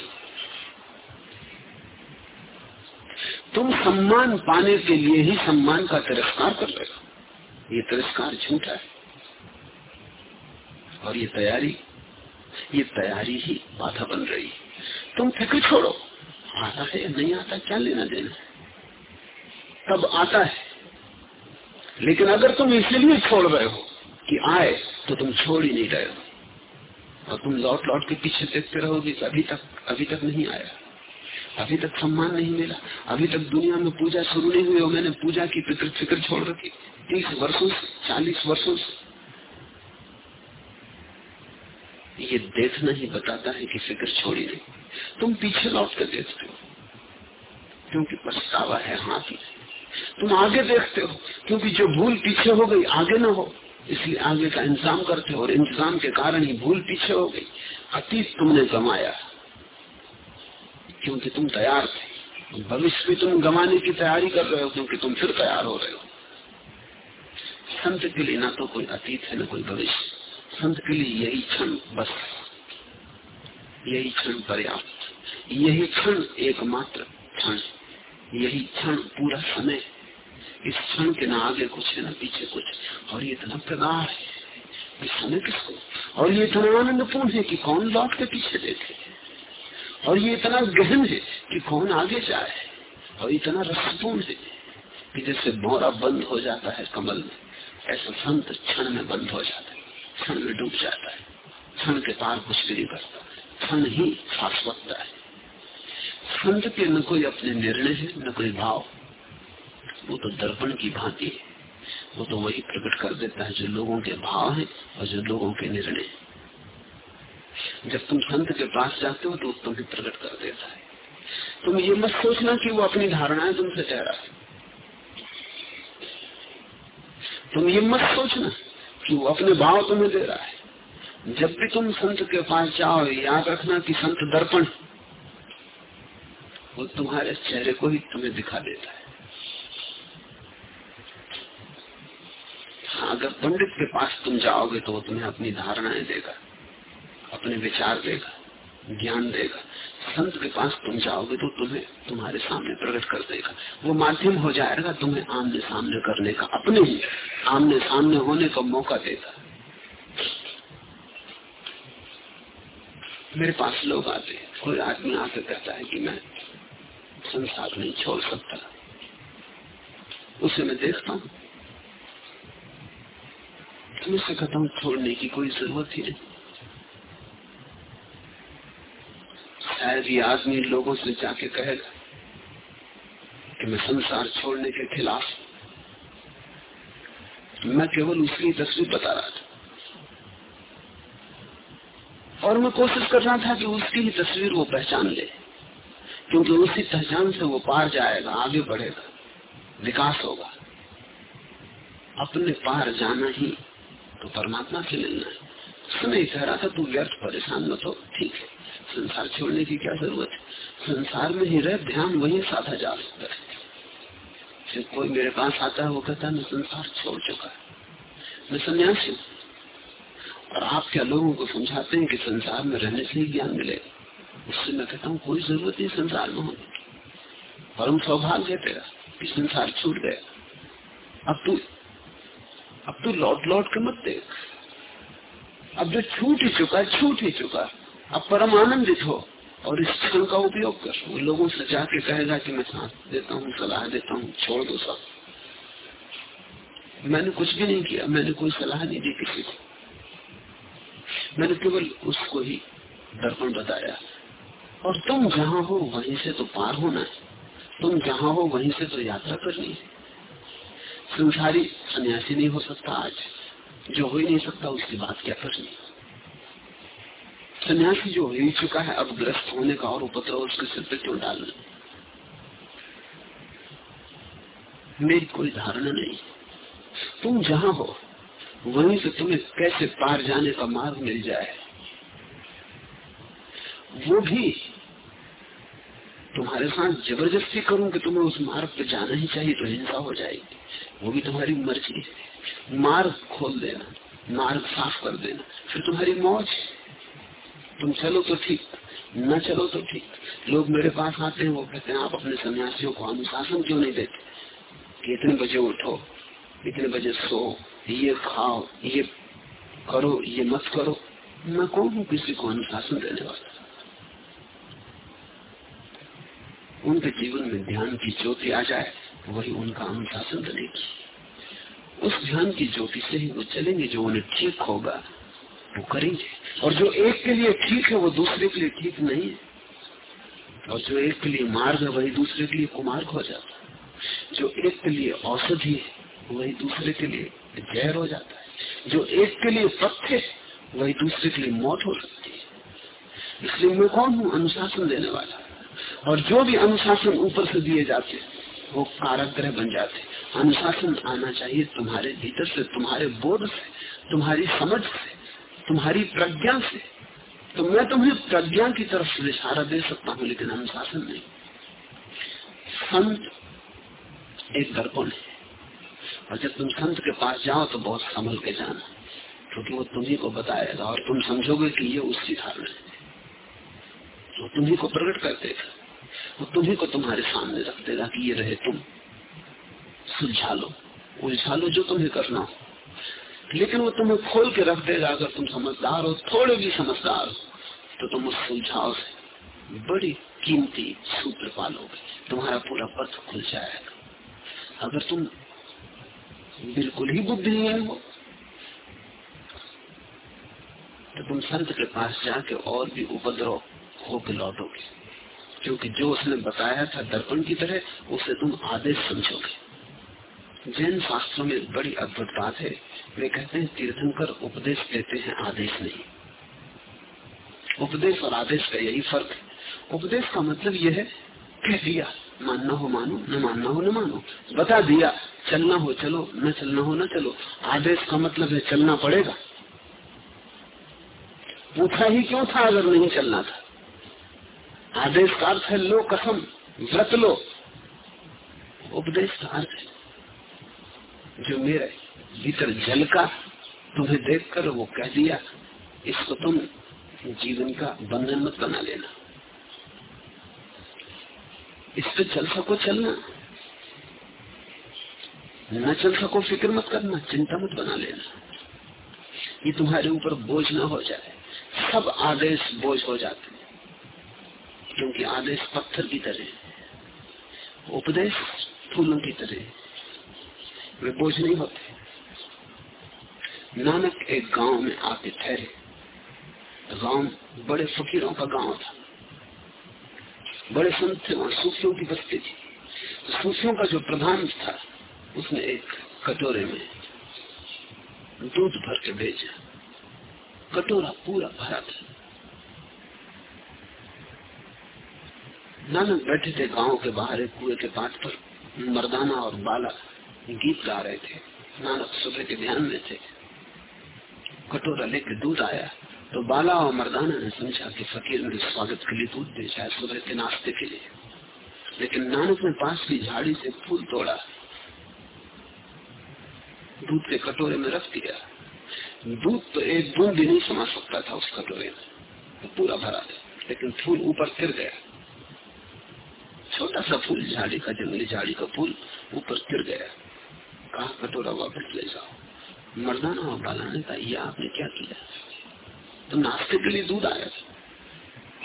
तुम सम्मान पाने के लिए ही सम्मान का तिरस्कार कर रहे हो। ये तिरस्कार झूठा है। और ये तैयारी ये तैयारी ही बाधा बन रही है। तुम फ़िक्र छोड़ो, आता है नहीं आता, क्या लेना देना तब आता है। लेकिन अगर तुम इसलिए छोड़ रहे हो कि आए तो तुम छोड़ ही नहीं रहे हो। और तुम लौट लौट के पीछे देखते रहोगे अभी तक अभी तक नहीं आया। अभी तक सम्मान नहीं मिला। अभी तक दुनिया में पूजा शुरू नहीं हुई और मैंने पूजा की फ़िक्र फ़िक्र छोड़ रखी। तीस वर्षों से, चालीस वर्षों से। ये देखना ही बताता है कि फ़िक्र छोड़ी नहीं। तुम पीछे लौट कर देखते हो। क्योंकि पछतावा है हाथ में तुम आगे देखते हो, क्योंकि जो भूल पीछे हो गई, आगे ना हो। इसलिए आगे का इंतज़ाम करते हो और इंतज़ाम के कारण ही भूल पीछे हो गई। अतीत तुमने गमाया। क्योंकि तुम तैयार थे। भविष्य भी तुम गंवाने की तैयारी कर रहे हो क्योंकि तुम फिर तैयार हो रहे हो। संत के लिए ना तो कोई अतीत है, ना कोई भविष्य। संत के लिए यही क्षण बस यही क्षण पर्याप्त। यही क्षण एकमात्र क्षण यही क्षण पूरा समय इस क्षण के ना आगे कुछ है, ना पीछे कुछ और ये इतना प्रगाढ़ है। समय किसको? और ये इतना आनंदपूर्ण है कि कौन लौट के पीछे देखे? और ये इतना गहन है कि कौन आगे जाए? और इतना रसपूर्ण है कि जैसे मोरा बंद हो जाता है कमल में, ऐसा संत क्षण में बंद हो जाता है। क्षण में डूब जाता है। क्षण के पार कुछ भी नहीं करता। क्षण ही शाश्वतता है। संत के न कोई अपने निर्णय है, न कोई भाव। वो तो दर्पण की भांति है। वो तो वही प्रकट कर देता है जो लोगों के भाव है और जो लोगों के निर्णय जब तुम संत के पास जाते हो तो तुम्हें प्रकट कर देता है। तुम ये मत सोचना कि वो अपनी धारणाएँ तुमसे कह रहा है। तुम ये मत सोचना कि वो अपने भाव तुम्हें दे रहा है। जब भी तुम संत के पास जाओ, याद रखना कि संत दर्पण, वो तुम्हारे चेहरे को ही तुम्हें दिखा देता है हाँ अगर पंडित के पास तुम जाओगे तो वो तुम्हें अपनी धारणाएँ देगा, अपने विचार देगा, ज्ञान देगा। संत के पास तुम जाओगे तो तुम्हें तुम्हारे सामने प्रकट कर देगा। वो माध्यम हो जाएगा तुम्हें आमने सामने करने का, अपने ही आमने सामने होने का मौका देगा। मेरे पास लोग आते कोई आदमी आके कहता है कि मैं संसार नहीं छोड़ सकता। उसे मैं देखता हूँ। तो मैं कहता हूँ छोड़ने की कोई ज़रूरत ही नहीं। शायद ये आदमी लोगों से जाके कहेगा कि मैं संसार छोड़ने के खिलाफ मैं केवल उसकी तस्वीर बता रहा था। और मैं कोशिश कर रहा था कि उसकी ही तस्वीर वो पहचान ले, क्योंकि उसी पहचान से वो पार जाएगा, आगे बढ़ेगा, विकास होगा। अपने पार जाना ही तो परमात्मा से मिलना है। समय कह रहा था तू व्यर्थ परेशान मत हो, ठीक है? संसार छोड़ने की क्या ज़रूरत है? संसार में ही रह, ध्यान वही साधा जा सकता है। फिर कोई मेरे पास आता है, वो कहता है, मैं संसार छोड़ चुका है। मैं सन्यासी और आप क्या लोगों को समझाते हैं कि संसार में रहने से ही ज्ञान मिलेगा? उससे मैं कहता हूँ, कोई ज़रूरत नहीं संसार में होने की। परम सौभाग्य तेरा कि संसार छूट गया। अब तू अब तू लौट लौट के मत देख। अब जो छूट ही चुका छूट ही चुका अब परम आनंदित हो और इस क्षण का उपयोग कर। वो लोगों से जाके कहेगा कि मैं साथ देता हूँ, सलाह देता हूँ, छोड़ दो सब। मैंने कुछ भी नहीं किया, मैंने कोई सलाह नहीं दी किसी को। मैंने केवल उसको ही दर्पण बताया। और तुम जहाँ हो, वहीं से तो पार होना है। तुम जहाँ हो, वहीं से तो यात्रा करनी है। संसारी सन्यासी नहीं हो सकता आज। जो हो ही नहीं सकता, उसकी बात क्या करनी? सन्यासी जो हो ही चुका है, अब ग्रस्त होने का और उपद्रव उसके सिर पर क्यों डालना? मेरी कोई धारणा नहीं। तुम जहाँ हो, वहीं से तुम्हें कैसे पार जाने का मार्ग मिल जाए? वो भी तुम्हारे साथ ज़बरदस्ती करूँ कि तुम्हें उस मार्ग पे जाना ही चाहिए तो हिंसा हो जाएगी। वो भी तुम्हारी मर्ज़ी है। मार्ग खोल देना, मार्ग साफ़ कर देना। फिर तुम्हारी मौज तुम चलो तो ठीक, न चलो तो ठीक। लोग मेरे पास आते हैं, वो कहते हैं, आप अपने सन्यासियों को अनुशासन क्यों नहीं देते? कि इतने बजे उठो, इतने बजे सो, ये खाओ, ये करो, ये मत करो। मैं कौन हूँ किसी को अनुशासन देने वाला? उनके जीवन में ध्यान की ज्योति आ जाए। वही उनका अनुशासन बनेगी उस ध्यान की ज्योति से ही वो चलेंगे जो उन्हें ठीक होगा, वो करेंगे। और जो एक के लिए ठीक है, वो दूसरे के लिए ठीक नहीं है। और जो एक के लिए मार्ग है, वही दूसरे के लिए कुमार्ग हो जाता है। जो एक के लिए औषधि है, वही दूसरे के लिए जहर हो जाता है। जो एक के लिए पथ्य है, वही दूसरे के लिए मौत हो सकती है। इसलिए मैं कौन हूँ? अनुशासन देने वाला। और जो भी अनुशासन ऊपर से दिए जाते वो काराग्रह बन जाते अनुशासन आना चाहिए तुम्हारे भीतर से, तुम्हारे बोध से, तुम्हारी समझ से, तुम्हारी प्रज्ञा से। तो मैं तुम्हें प्रज्ञा की तरफ़ से इशारा दे सकता हूँ, लेकिन अनुशासन नहीं। संत एक दर्पण है। और जब तुम संत के पास जाओ तो बहुत संभल के जाना, क्योंकि तो वो तुम्ही को बताएगा, और तुम समझोगे कि ये उसकी धारणा है। तो तुम्ही को प्रकट कर देगा वो तुम्ही को तुम्हारे सामने रख देगा कि ये रहे तुम। सुलझा लो। उलझा लो जो तुम्हें करना हो। लेकिन वो तुम्हें खोल के रख देगा अगर तुम समझदार हो, थोड़े भी समझदार हो तो तुम उस सुलझाव से बड़ी कीमती सूत्र पालोगे। तुम्हारा पूरा पथ खुल जाएगा। अगर तुम बिल्कुल ही बुद्धिहीन हो तो तुम संत के पास जाके और भी उपद्रव होके लौटोगे। क्योंकि जो उसने बताया था दर्पण की तरह, उसे तुम आदेश समझोगे। जैन शास्त्रों में बड़ी अद्भुत बात है। वे कहते हैं, तीर्थंकर उपदेश देते हैं, आदेश नहीं। उपदेश और आदेश का यही फ़र्क है। उपदेश का मतलब यह है, कह दिया, मानना हो मानो, न मानना हो न मानो। बता दिया, चलना हो चलो, न चलना हो न चलो। आदेश का मतलब है, चलना पड़ेगा। पूछा ही क्यों था, अगर नहीं चलना था? आदेश का अर्थ है, लो कसम, व्रत लो। उपदेश का अर्थ जो मेरे भीतर जल का तुम्हें देखकर वो कह दिया, इसको तुम जीवन का बंधन मत बना लेना। इस पे चल सको चलना। न चल सको फ़िक्र मत करना, चिंता मत बना लेना। ये तुम्हारे ऊपर बोझ ना हो जाए। सब आदेश बोझ हो जाते क्योंकि आदेश पत्थर की तरह, उपदेश फूलों की तरह। वे बोझ नहीं होते। नानक एक गाँव में आके ठहरे। गाँव बड़े फकीरों का गाँव था। बड़े संत थे वहाँ सूफियों की बस्ती थी। सूफियों का जो प्रधान था, उसने एक कटोरे में दूध भर के भेजा। कटोरा पूरा भरा था। नानक बैठे थे गाँव के बाहर, एक कुएँ के पास पर। मर्दाना और बाला गीत गा रहे थे। नानक सुबह के ध्यान में थे। कटोरा लेके दूध आया। तो बाला और मर्दाना ने समझा कि फकीर ने स्वागत के लिए दूध भेजा है सुबह के नाश्ते के लिए। लेकिन नानक ने पास की झाड़ी से फूल तोड़ा। दूध के कटोरे में रख दिया। दूध तो एक बूंद भी नहीं समा सकता था उस कटोरे में। तो पूरा भरा था। लेकिन फूल ऊपर फिर गया। छोटा सा फूल, झाड़ी का जंगली झाड़ी का फूल, ऊपर गिर गया। कहा कटोरा वापस ले जाओ? मर्दाना और बाला ने कहा यह आपने क्या किया? तो नाश्ते के लिए दूध आया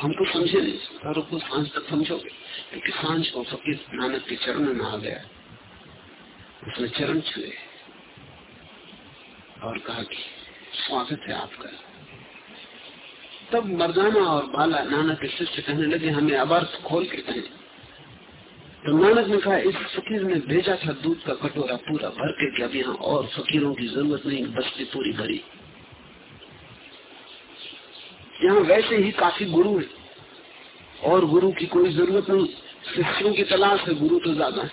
हमको समझे नहीं, और रुको साँझ तक समझोगे। क्योंकि साँझ को फकीर नानक के चरण में आ गया। उसने चरण छुए और कहा कि स्वागत है आपका। तब मर्दाना और बाला नानक के शिष्य कहने लगे, हमें अबर्थ खोल के कहें तो नानक ने कहा इस फकीर ने भेजा था दूध का कटोरा पूरा भर के अब यहाँ और फकीरों की ज़रूरत नहीं, बस्ती पूरी भरी। यहाँ वैसे ही काफ़ी गुरु है, और गुरु की कोई ज़रूरत नहीं शिष्यों की तलाश है, गुरु तो ज़्यादा है।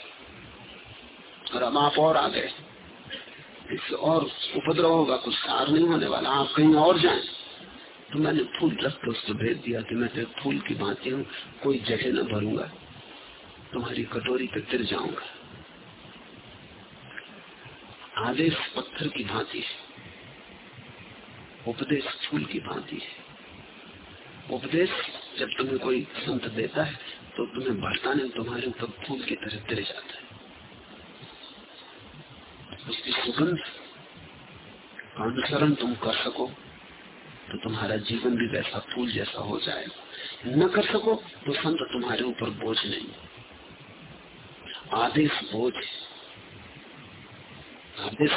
और अब आप और आ गए। इससे और उपद्रव होगा कुछ सार नहीं होने वाला, आप कहीं और जाए। तो मैंने फूल रख के उसको भेज दिया कि मैं तेरे फूल की बातें हूँ, कोई जगह न भरूँगा। तुम्हारी कटोरी पे तिर जाऊँगा। आदेश पत्थर की भांति है। उपदेश फूल की भांति है। उपदेश जब तुम्हें कोई संत देता है तो तुम्हें बढ़ताने तुम्हारे ऊपर फूल की तरह तिर जाता है। उसकी सुगंध का अनुसरण तुम कर सको तो तुम्हारा जीवन भी वैसा फूल जैसा हो जाएगा। न कर सको तो संत तुम्हारे ऊपर बोझ नहीं। आदेश बोझ आदेश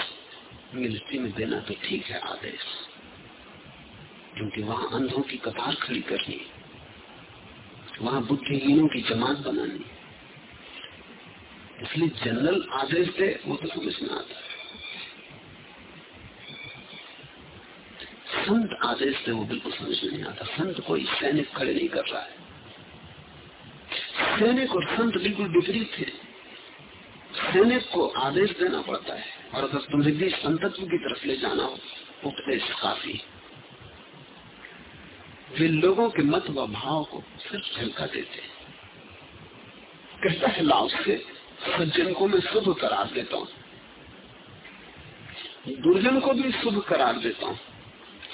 मिलिट्री में देना तो ठीक है आदेश। क्योंकि वहाँ अंधों की कतार खड़ी करनी वहाँ बुद्धिहीनों की जमात बनानी इसलिए जनरल आदेश दे, वो तो समझ में आता है। संत आदेश दे, वो बिल्कुल समझ में नहीं आता। संत कोई सैनिक खड़े नहीं कर रहा है। सैनिक और संत बिल्कुल विपरीत है। सैनिक को आदेश देना पड़ता है। और अगर तुम्हें भी संतत्व की तरफ़ ले जाना हो, उपदेश काफ़ी। वे लोगों के मत व भाव को सिर्फ़ झलका देते कहता है लाभ से सज्जन को मैं शुभ करार देता हूँ, दुर्जन को भी शुभ करार देता हूँ,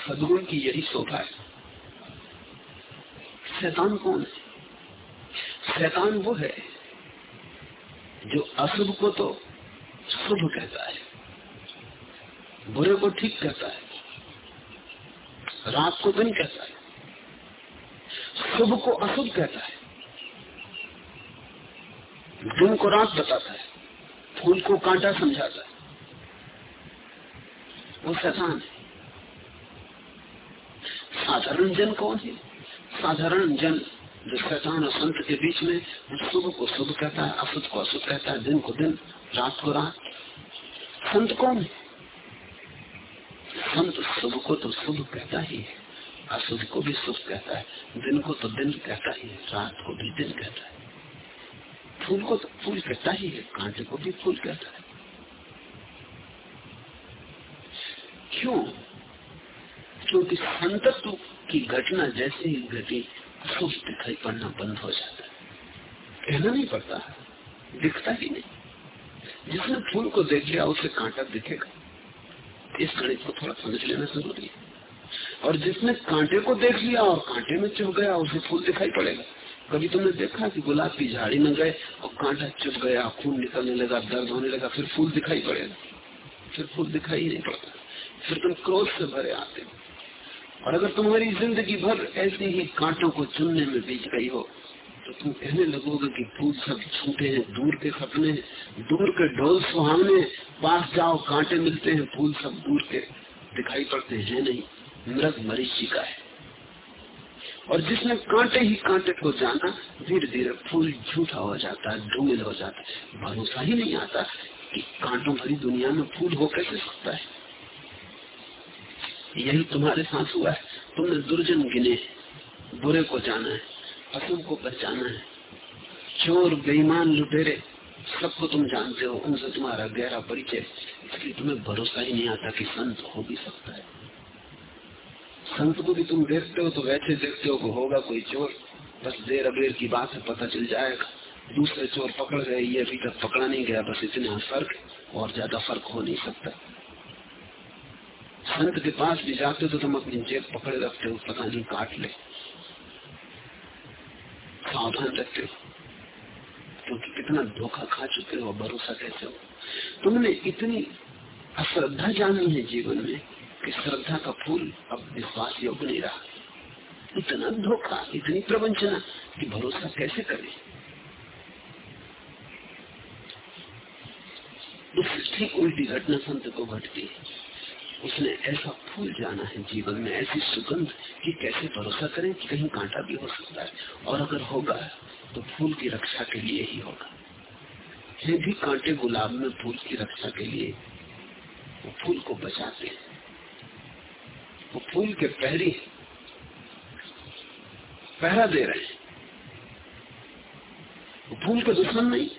सदगुण की यही शोभा है। शैतान कौन है? शैतान वो है जो अशुभ को तो शुभ कहता है, बुरे को ठीक कहता है, रात को दिन कहता है, शुभ को अशुभ कहता है, दिन को रात बताता है, फूल को कांटा समझाता है। वो शैतान है। साधारण जन कौन है? साधारण जन जो शैतान और संत के बीच में शुभ को शुभ कहता है अशुभ को अशुभ कहता है, दिन को दिन, रात को रात। संत कौन है? संत शुभ को तो शुभ कहता ही है अशुभ को भी शुभ कहता है, दिन को तो दिन कहता ही है, रात को भी दिन कहता है। फूल को तो फूल कहता ही है, कांटे को भी फूल कहता है। क्यों? क्योंकि संतत्व की घटना जैसे ही घटी शुभ दिखाई पड़ना बंद हो जाता है। कहना नहीं पड़ता दिखता ही नहीं। जिसने फूल को देख लिया, उसे कांटा दिखेगा। इस गणित को थोड़ा समझ लेना ज़रूरी है। और जिसने कांटे को देख लिया और कांटे में चुभ गया, उसे फूल दिखाई पड़ेगा। कभी तुमने देखा कि गुलाब की झाड़ी में गए और कांटा चुभ गया, खून निकलने लगा, दर्द होने लगा, फिर फूल दिखाई पड़ेगा फिर फूल दिखाई नहीं पड़ता। फिर तुम क्रोध से भरे आते हो। और अगर तुम्हारी ज़िंदगी भर ऐसे ही कांटों को चुनने में बीत गई हो तो तुम कहने लगोगे कि फूल सब छूटे हैं, दूर के सपने दूर के ढोल सुहावने पास जाओ, कांटे मिलते हैं फूल सब दूर के दिखाई पड़ते हैं नहीं मृग मरीची का है। और जिसने कांटे ही कांटे को जाना धीरे धीरे फूल झूठा हो जाता है धूमिल हो जाता है भरोसा ही नहीं आता कि कांटों भरी दुनिया में फूल हो कैसे सकता है। यही तुम्हारे साथ हुआ है। तुमने दुर्जन गिने बुरे को जाना है अशुभ को पहचाना है। चोर, बेईमान, लुटेरे, सबको तुम जानते हो, उनसे तुम्हारा गहरा परिचय इसलिए तुम्हें भरोसा ही नहीं आता कि संत हो भी सकता है। संत को भी तुम देखते हो तो वैसे देखते हो होगा कोई चोर। बस देर अबेर की बात है पता चल जाएगा। दूसरे चोर पकड़ गए, ये अभी तक पकड़ा नहीं गया, बस इतना फ़र्क और ज़्यादा फ़र्क हो नहीं सकता। संत के पास भी जाते तो तुम अपनी जेब पकड़े रखते हो, पता नहीं काट ले। सावधान रखते हो। क्योंकि कितना धोखा खा चुके हो, भरोसा कैसे हो? तुमने इतनी अश्रद्धा जानी है जीवन में कि श्रद्धा का फूल अब विश्वास योग्य नहीं रहा। इतना धोखा, इतनी प्रवंचना कि भरोसा कैसे करे? उससे ठीक उल्टी घटना संत को घटती है। उसने ऐसा फूल जाना है जीवन में, ऐसी सुगंध कि कैसे भरोसा करें कि कहीं कांटा भी हो सकता है। और अगर होगा तो फूल की रक्षा के लिए ही होगा। ये भी कांटे गुलाब में फूल की रक्षा के लिए वो फूल को बचाते हैं। वो फूल के पहरी पहरा दे रहे हैं। वो फूल के दुश्मन नहीं।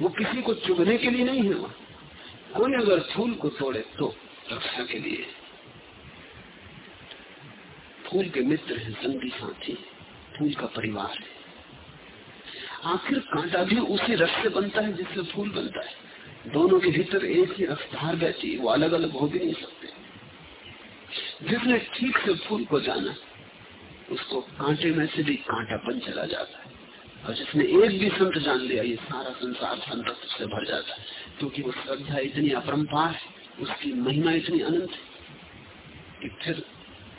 वो किसी को चुभने के लिए नहीं है वहाँ कोई अगर फूल को तोड़े तो रक्षा के लिए। फूल के मित्र हैं, संगी साथी, फूल का परिवार है। आखिर कांटा भी उसी रस से बनता है जिससे फूल बनता है। दोनों के भीतर एक ही रफ्तार बैठी वो अलग अलग हो भी नहीं सकते। जिसने ठीक से फूल को जाना, उसको कांटे में से भी कांटा कांटापन चला जाता है। और जिसने एक भी संत जान लिया, ये सारा संसार संत से भर जाता है। क्योंकि वो श्रद्धा इतनी अपरम्पार है, उसकी महिमा इतनी अनंत है कि फिर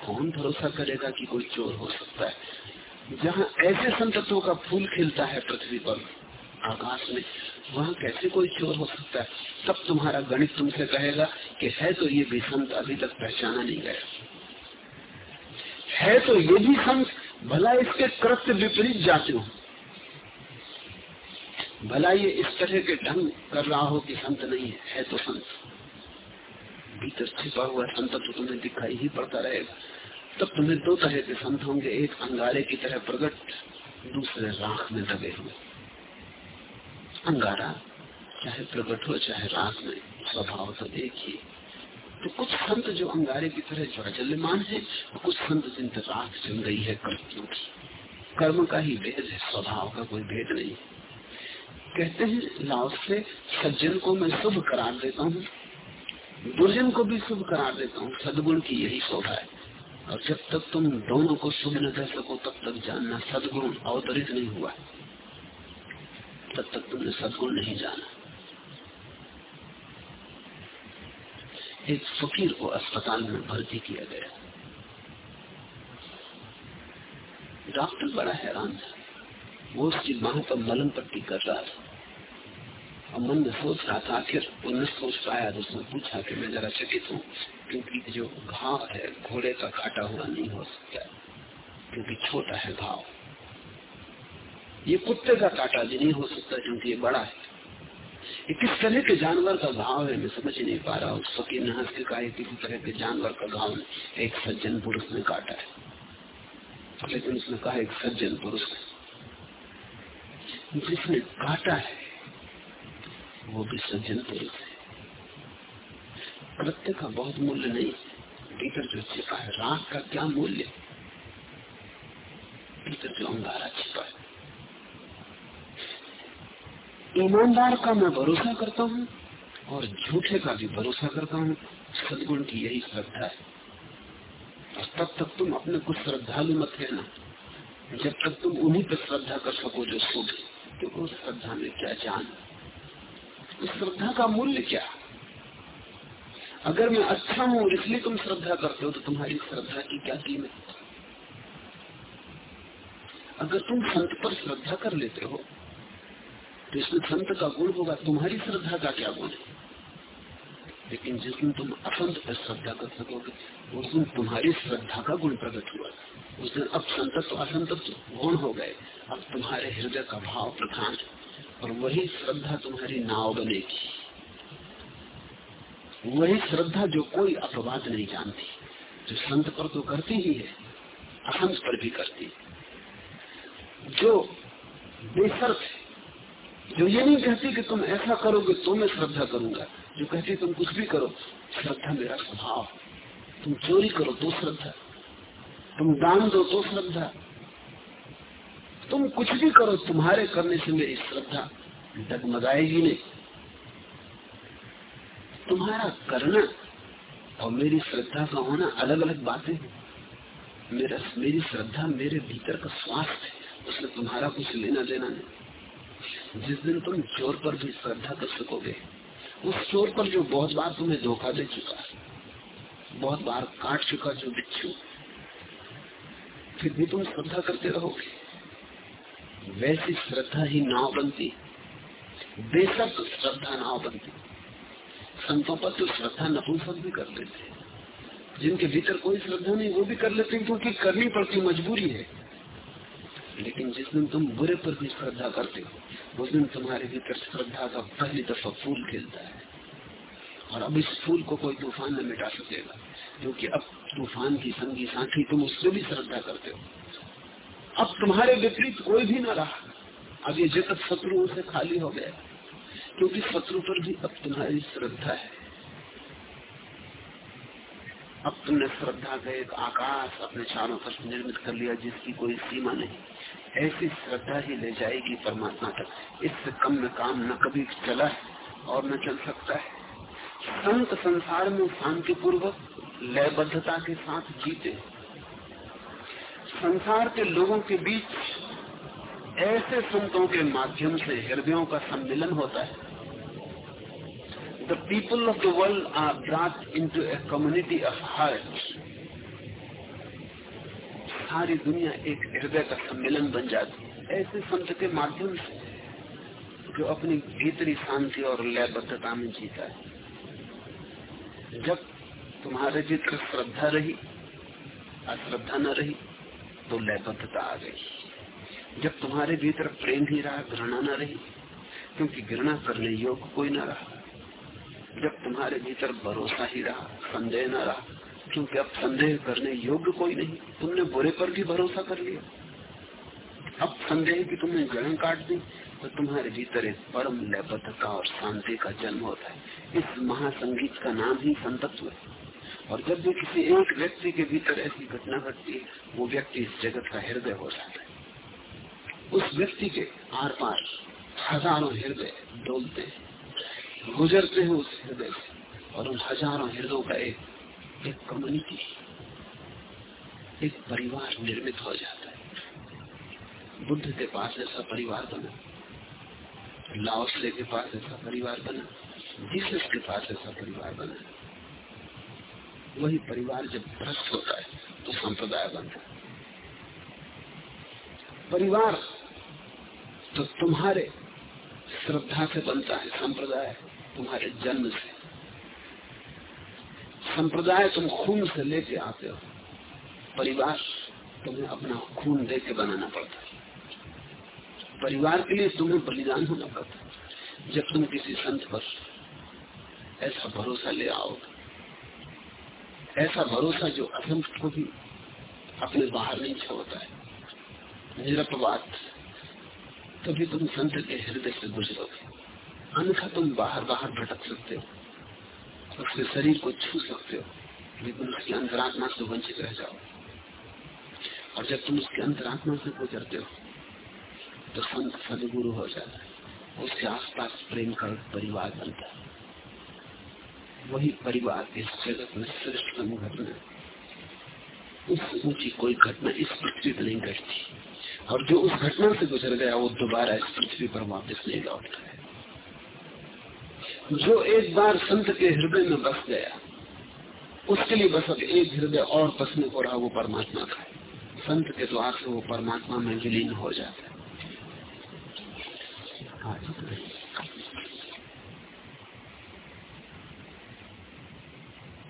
कौन भरोसा करेगा कि कोई चोर हो सकता है? जहाँ ऐसे संतत्वों का फूल खिलता है पृथ्वी पर, आकाश में, वहाँ कैसे कोई चोर हो सकता है? तब तुम्हारा गणित तुमसे कहेगा कि है तो ये भी संत अभी तक पहचाना नहीं गया। है तो ये भी संत, भला इसके कृत्य विपरीत जाते हो। भला ये इस तरह के ढंग कर रहा हो कि संत नहीं है, है तो संत। भीतर छिपा हुआ संत तो तुम्हें दिखाई ही पड़ता रहेगा। तब तुम्हें दो तरह के संत होंगे एक अंगारे की तरह प्रकट दूसरे राख में दबे हुए। अंगारा चाहे प्रकट हो चाहे राख में स्वभाव तो एक ही। तो कुछ संत जो अंगारे की तरह ज्वाजल्यमान है कुछ संत जिन राख जम गई है कर्म का। ही भेद है स्वभाव का कोई भेद नहीं। कहते हैं, लाओ से सज्जन को मैं शुभ करार देता हूँ। दुर्जन को भी शुभ करार देता हूँ। सदगुण की यही शोभा है। और जब तक तुम दोनों को शुभ न कह सको, तब तक जानना सदगुण अवतरित नहीं हुआ। तब तक तुमने सदगुण नहीं जाना। एक फकीर को अस्पताल में भर्ती किया गया। डॉक्टर बड़ा हैरान था। वो उसकी माँ पर मलम पट्टी कर रहा था। और मन में सोच रहा था, आखिर वो न सोच पाया तो उसने पूछा कि मैं जरा चकित हूँ, क्योंकि जो घाव है, घोड़े का काटा हुआ नहीं हो सकता, क्योंकि छोटा है घाव। ये कुत्ते का काटा भी नहीं हो सकता, क्योंकि ये बड़ा है। ये किस तरह के जानवर का घाव है, मैं समझ नहीं पा रहा उस फकीर ने हंस के कहा किसी तरह के जानवर का घाव एक सज्जन पुरुष ने काटा है। लेकिन उसने कहा, एक सज्जन पुरुष जिसने काटा है, वो भी सज्जन पुरुष है। कृत्य का बहुत मूल्य नहीं भीतर जो छिपा है, राख का क्या मूल्य? भीतर जो अंगारा छिपा है। ईमानदार का मैं भरोसा करता हूँ और झूठे का भी भरोसा करता हूँ। सदगुण की यही श्रद्धा है। तब तक तुम अपने कुछ श्रद्धालु मत है ना जब तक तुम उन्हीं पर श्रद्धा कर सको जो शुभ तो उस श्रद्धा में क्या जान? श्रद्धा का मूल्य क्या? अगर मैं अच्छा हूँ इसलिए तुम श्रद्धा करते हो तो तुम्हारी श्रद्धा की क्या कीमत? अगर तुम संत पर श्रद्धा कर लेते हो तो इसमें संत का गुण होगा, तुम्हारी श्रद्धा का क्या गुण है? लेकिन जिस दिन तुम असंत पर श्रद्धा कर सकोगे, उस दिन तुम्हारी श्रद्धा का गुण प्रकट हुआ। उस दिन अब संतत्व असंतत्व गुण हो गए। अब तुम्हारे हृदय का भाव प्रधान और वही श्रद्धा तुम्हारी नाव बनेगी। वही श्रद्धा जो कोई अपवाद नहीं जानती, जो संत पर तो करती ही है, असंत पर भी करती। जो बेसर्त है जो ये नहीं कहती कि तुम ऐसा करोगे तो मैं श्रद्धा करूँगा। जो कहती तुम कुछ भी करो, श्रद्धा मेरा स्वभाव। तुम चोरी करो तो श्रद्धा। तुम दान दो तो श्रद्धा। तुम कुछ भी करो, तुम्हारे करने से मेरी श्रद्धा डगमगाएगी नहीं। तुम्हारा करना और मेरी श्रद्धा का होना अलग अलग बातें हैं। मेरा, मेरी श्रद्धा मेरे भीतर का स्वास्थ्य है। उसमें तुम्हारा कुछ लेना देना नहीं। जिस दिन तुम चोर पर भी श्रद्धा कर सकोगे, उस चोर पर जो बहुत बार तुम्हें धोखा दे चुका बहुत बार काट चुका जो बिच्छू, फिर भी तुम श्रद्धा करते रहोगे। वैसी श्रद्धा ही नाव बनती, बेशक श्रद्धा नाव बनती। संतों पर तो श्रद्धा नपुंसक भी कर लेते जिनके भीतर कोई श्रद्धा नहीं, वो भी कर लेते क्योंकि करनी पड़ती, मजबूरी है। लेकिन जिस दिन तुम बुरे पर भी श्रद्धा करते हो, उस दिन तुम्हारे भीतर श्रद्धा का पहली दफ़ा फूल खिलता है। और अब इस फूल को कोई तूफ़ान न मिटा सकेगा क्योंकि अब तूफ़ान की संगी साथी तुम उससे भी श्रद्धा करते हो। अब तुम्हारे विपरीत कोई भी ना रहा। अब ये जगत शत्रुओं से खाली हो गया, क्योंकि शत्रु पर भी अब तुम्हारी श्रद्धा है। अब तुमने श्रद्धा का एक आकाश अपने चारों तरफ़ निर्मित कर लिया, जिसकी कोई सीमा नहीं। ऐसी श्रद्धा ही ले जाएगी परमात्मा तक। इससे कम में काम न कभी चला है और न चल सकता है। संत संसार में शांति पूर्वक लयबद्धता के साथ जीते। संसार के लोगों के बीच ऐसे संतों के माध्यम से हृदयों का सम्मिलन होता है। The people of the world are brought into a community of heart सारी दुनिया एक हृदय का सम्मेलन बन जाती है। ऐसे संत के माध्यम से जो अपनी भीतरी शांति और लयबद्धता में जीता है। जब तुम्हारे भीतर श्रद्धा रही, अश्रद्धा न रही तो लयबद्धता आ गई। जब तुम्हारे भीतर प्रेम ही रहा, घृणा न रही, क्योंकि घृणा करने योग्य कोई न रहा। जब तुम्हारे भीतर भरोसा ही रहा, संदेह न रहा क्योंकि अब संदेह करने योग्य कोई नहीं। तुमने बुरे पर भी भरोसा कर लिया। अब संदेह की तुमने जड़ें काट दी तो तुम्हारे भीतर एक परम लयबद्धता और शांति का जन्म होता है। इस महासंगीत का नाम ही संतत्व है। और जब भी किसी एक व्यक्ति के भीतर ऐसी घटना घटती है, वो व्यक्ति इस जगत का हृदय हो जाता है। उस व्यक्ति के आर पार हज़ारों हृदय डोलते हैं, गुजरते हैं उस हृदय से, और उन हज़ारों हृदयों का एक एक कम्युनिटी एक परिवार निर्मित हो जाता है। बुद्ध के पास ऐसा परिवार बना लाओसले के पास ऐसा परिवार बना, जीसस के पास ऐसा परिवार बना। वही परिवार जब भ्रष्ट होता है तो संप्रदाय बनता है। परिवार तो तुम्हारे श्रद्धा से बनता है, संप्रदाय तुम्हारे जन्म से। संप्रदाय तुम खून से लेके आते हो। परिवार तुम्हें अपना खून दे के बनाना पड़ता है। परिवार के लिए तुम्हें बलिदान होना पड़ता जब तुम किसी संत पर ऐसा भरोसा ले आओगे, ऐसा भरोसा जो असंत को भी अपने बाहर नहीं छोड़ता है, निरपवाद, तभी तुम संत के हृदय से गुजरोगे। अन्यथा तुम बाहर बाहर भटक सकते हो। उसके शरीर को छू सकते हो। लेकिन उसकी अंतरात्मा से वंचित रह जाओ। और जब तुम उसके अंतरात्मा से गुजरते हो तो संत सदगुरु हो जाता है। उसके आसपास प्रेम का एक परिवार बनता है। वही परिवार इस जगत में श्रेष्ठतम घटना उससे ऊँची कोई घटना इस पृथ्वी पर नहीं घटती। और जो उस घटना से गुजर गया, वो दोबारा इस पृथ्वी पर वापस नहीं लौटता। जो एक बार संत के हृदय में बस गया, उसके लिए बस अब एक हृदय और बसने को रहा, वो परमात्मा का संत के द्वार से वो परमात्मा में विलीन हो जाता है।